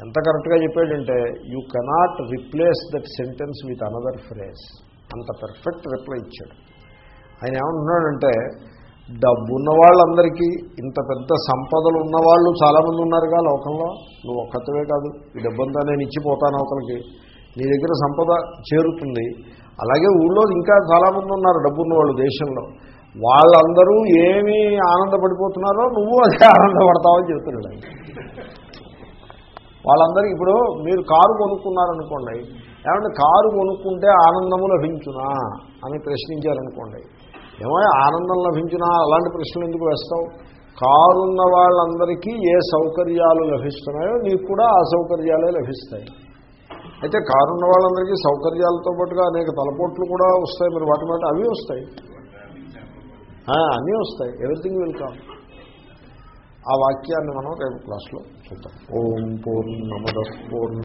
ఎంత కరెక్ట్గా చెప్పాడంటే you cannot replace that sentence with another phrase అంత పెర్ఫెక్ట్ రిప్లై ఇచ్చాడు. ఆయన ఏమంటున్నాడంటే డబ్బున్న వాళ్ళందరికీ ఇంత పెద్ద సంపదలు ఉన్నవాళ్ళు చాలామంది ఉన్నారుగా లోకంలో. నువ్వు ఒక్కతవే కాదు ఈ డబ్బంతా నేను ఇచ్చిపోతాను ఒకరికి నీ దగ్గర సంపద చేరుతుంది. అలాగే ఊళ్ళో ఇంకా చాలామంది ఉన్నారు డబ్బున్న వాళ్ళు దేశంలో. వాళ్ళందరూ ఏమి ఆనందపడిపోతున్నారో నువ్వు అదే ఆనందపడతావని చెప్తున్నాడు వాళ్ళందరికీ ఇప్పుడు మీరు కారు కొనుక్కున్నారనుకోండి ఏమంటే కారు కొనుక్కుంటే ఆనందము లభించునా అని ప్రశ్నించారనుకోండి. ఏమో ఆనందం లభించునా? అలాంటి ప్రశ్నలు ఎందుకు వేస్తావు? కారున్న వాళ్ళందరికీ ఏ సౌకర్యాలు లభిస్తున్నాయో నీకు కూడా ఆ సౌకర్యాలే లభిస్తాయి. అయితే కారున్న వాళ్ళందరికీ సౌకర్యాలతో పాటుగా అనేక తలపోట్లు కూడా వస్తాయి మీరు వాటి మాట అవి వస్తాయి. అన్నీ వస్తాయి. ఎవ్రీథింగ్ వెల్కమ్ ఆ వాక్యాన్ని మనం రేపు క్లాస్లో చూద్దాం. ఓం పూర్ణమద పూర్ణ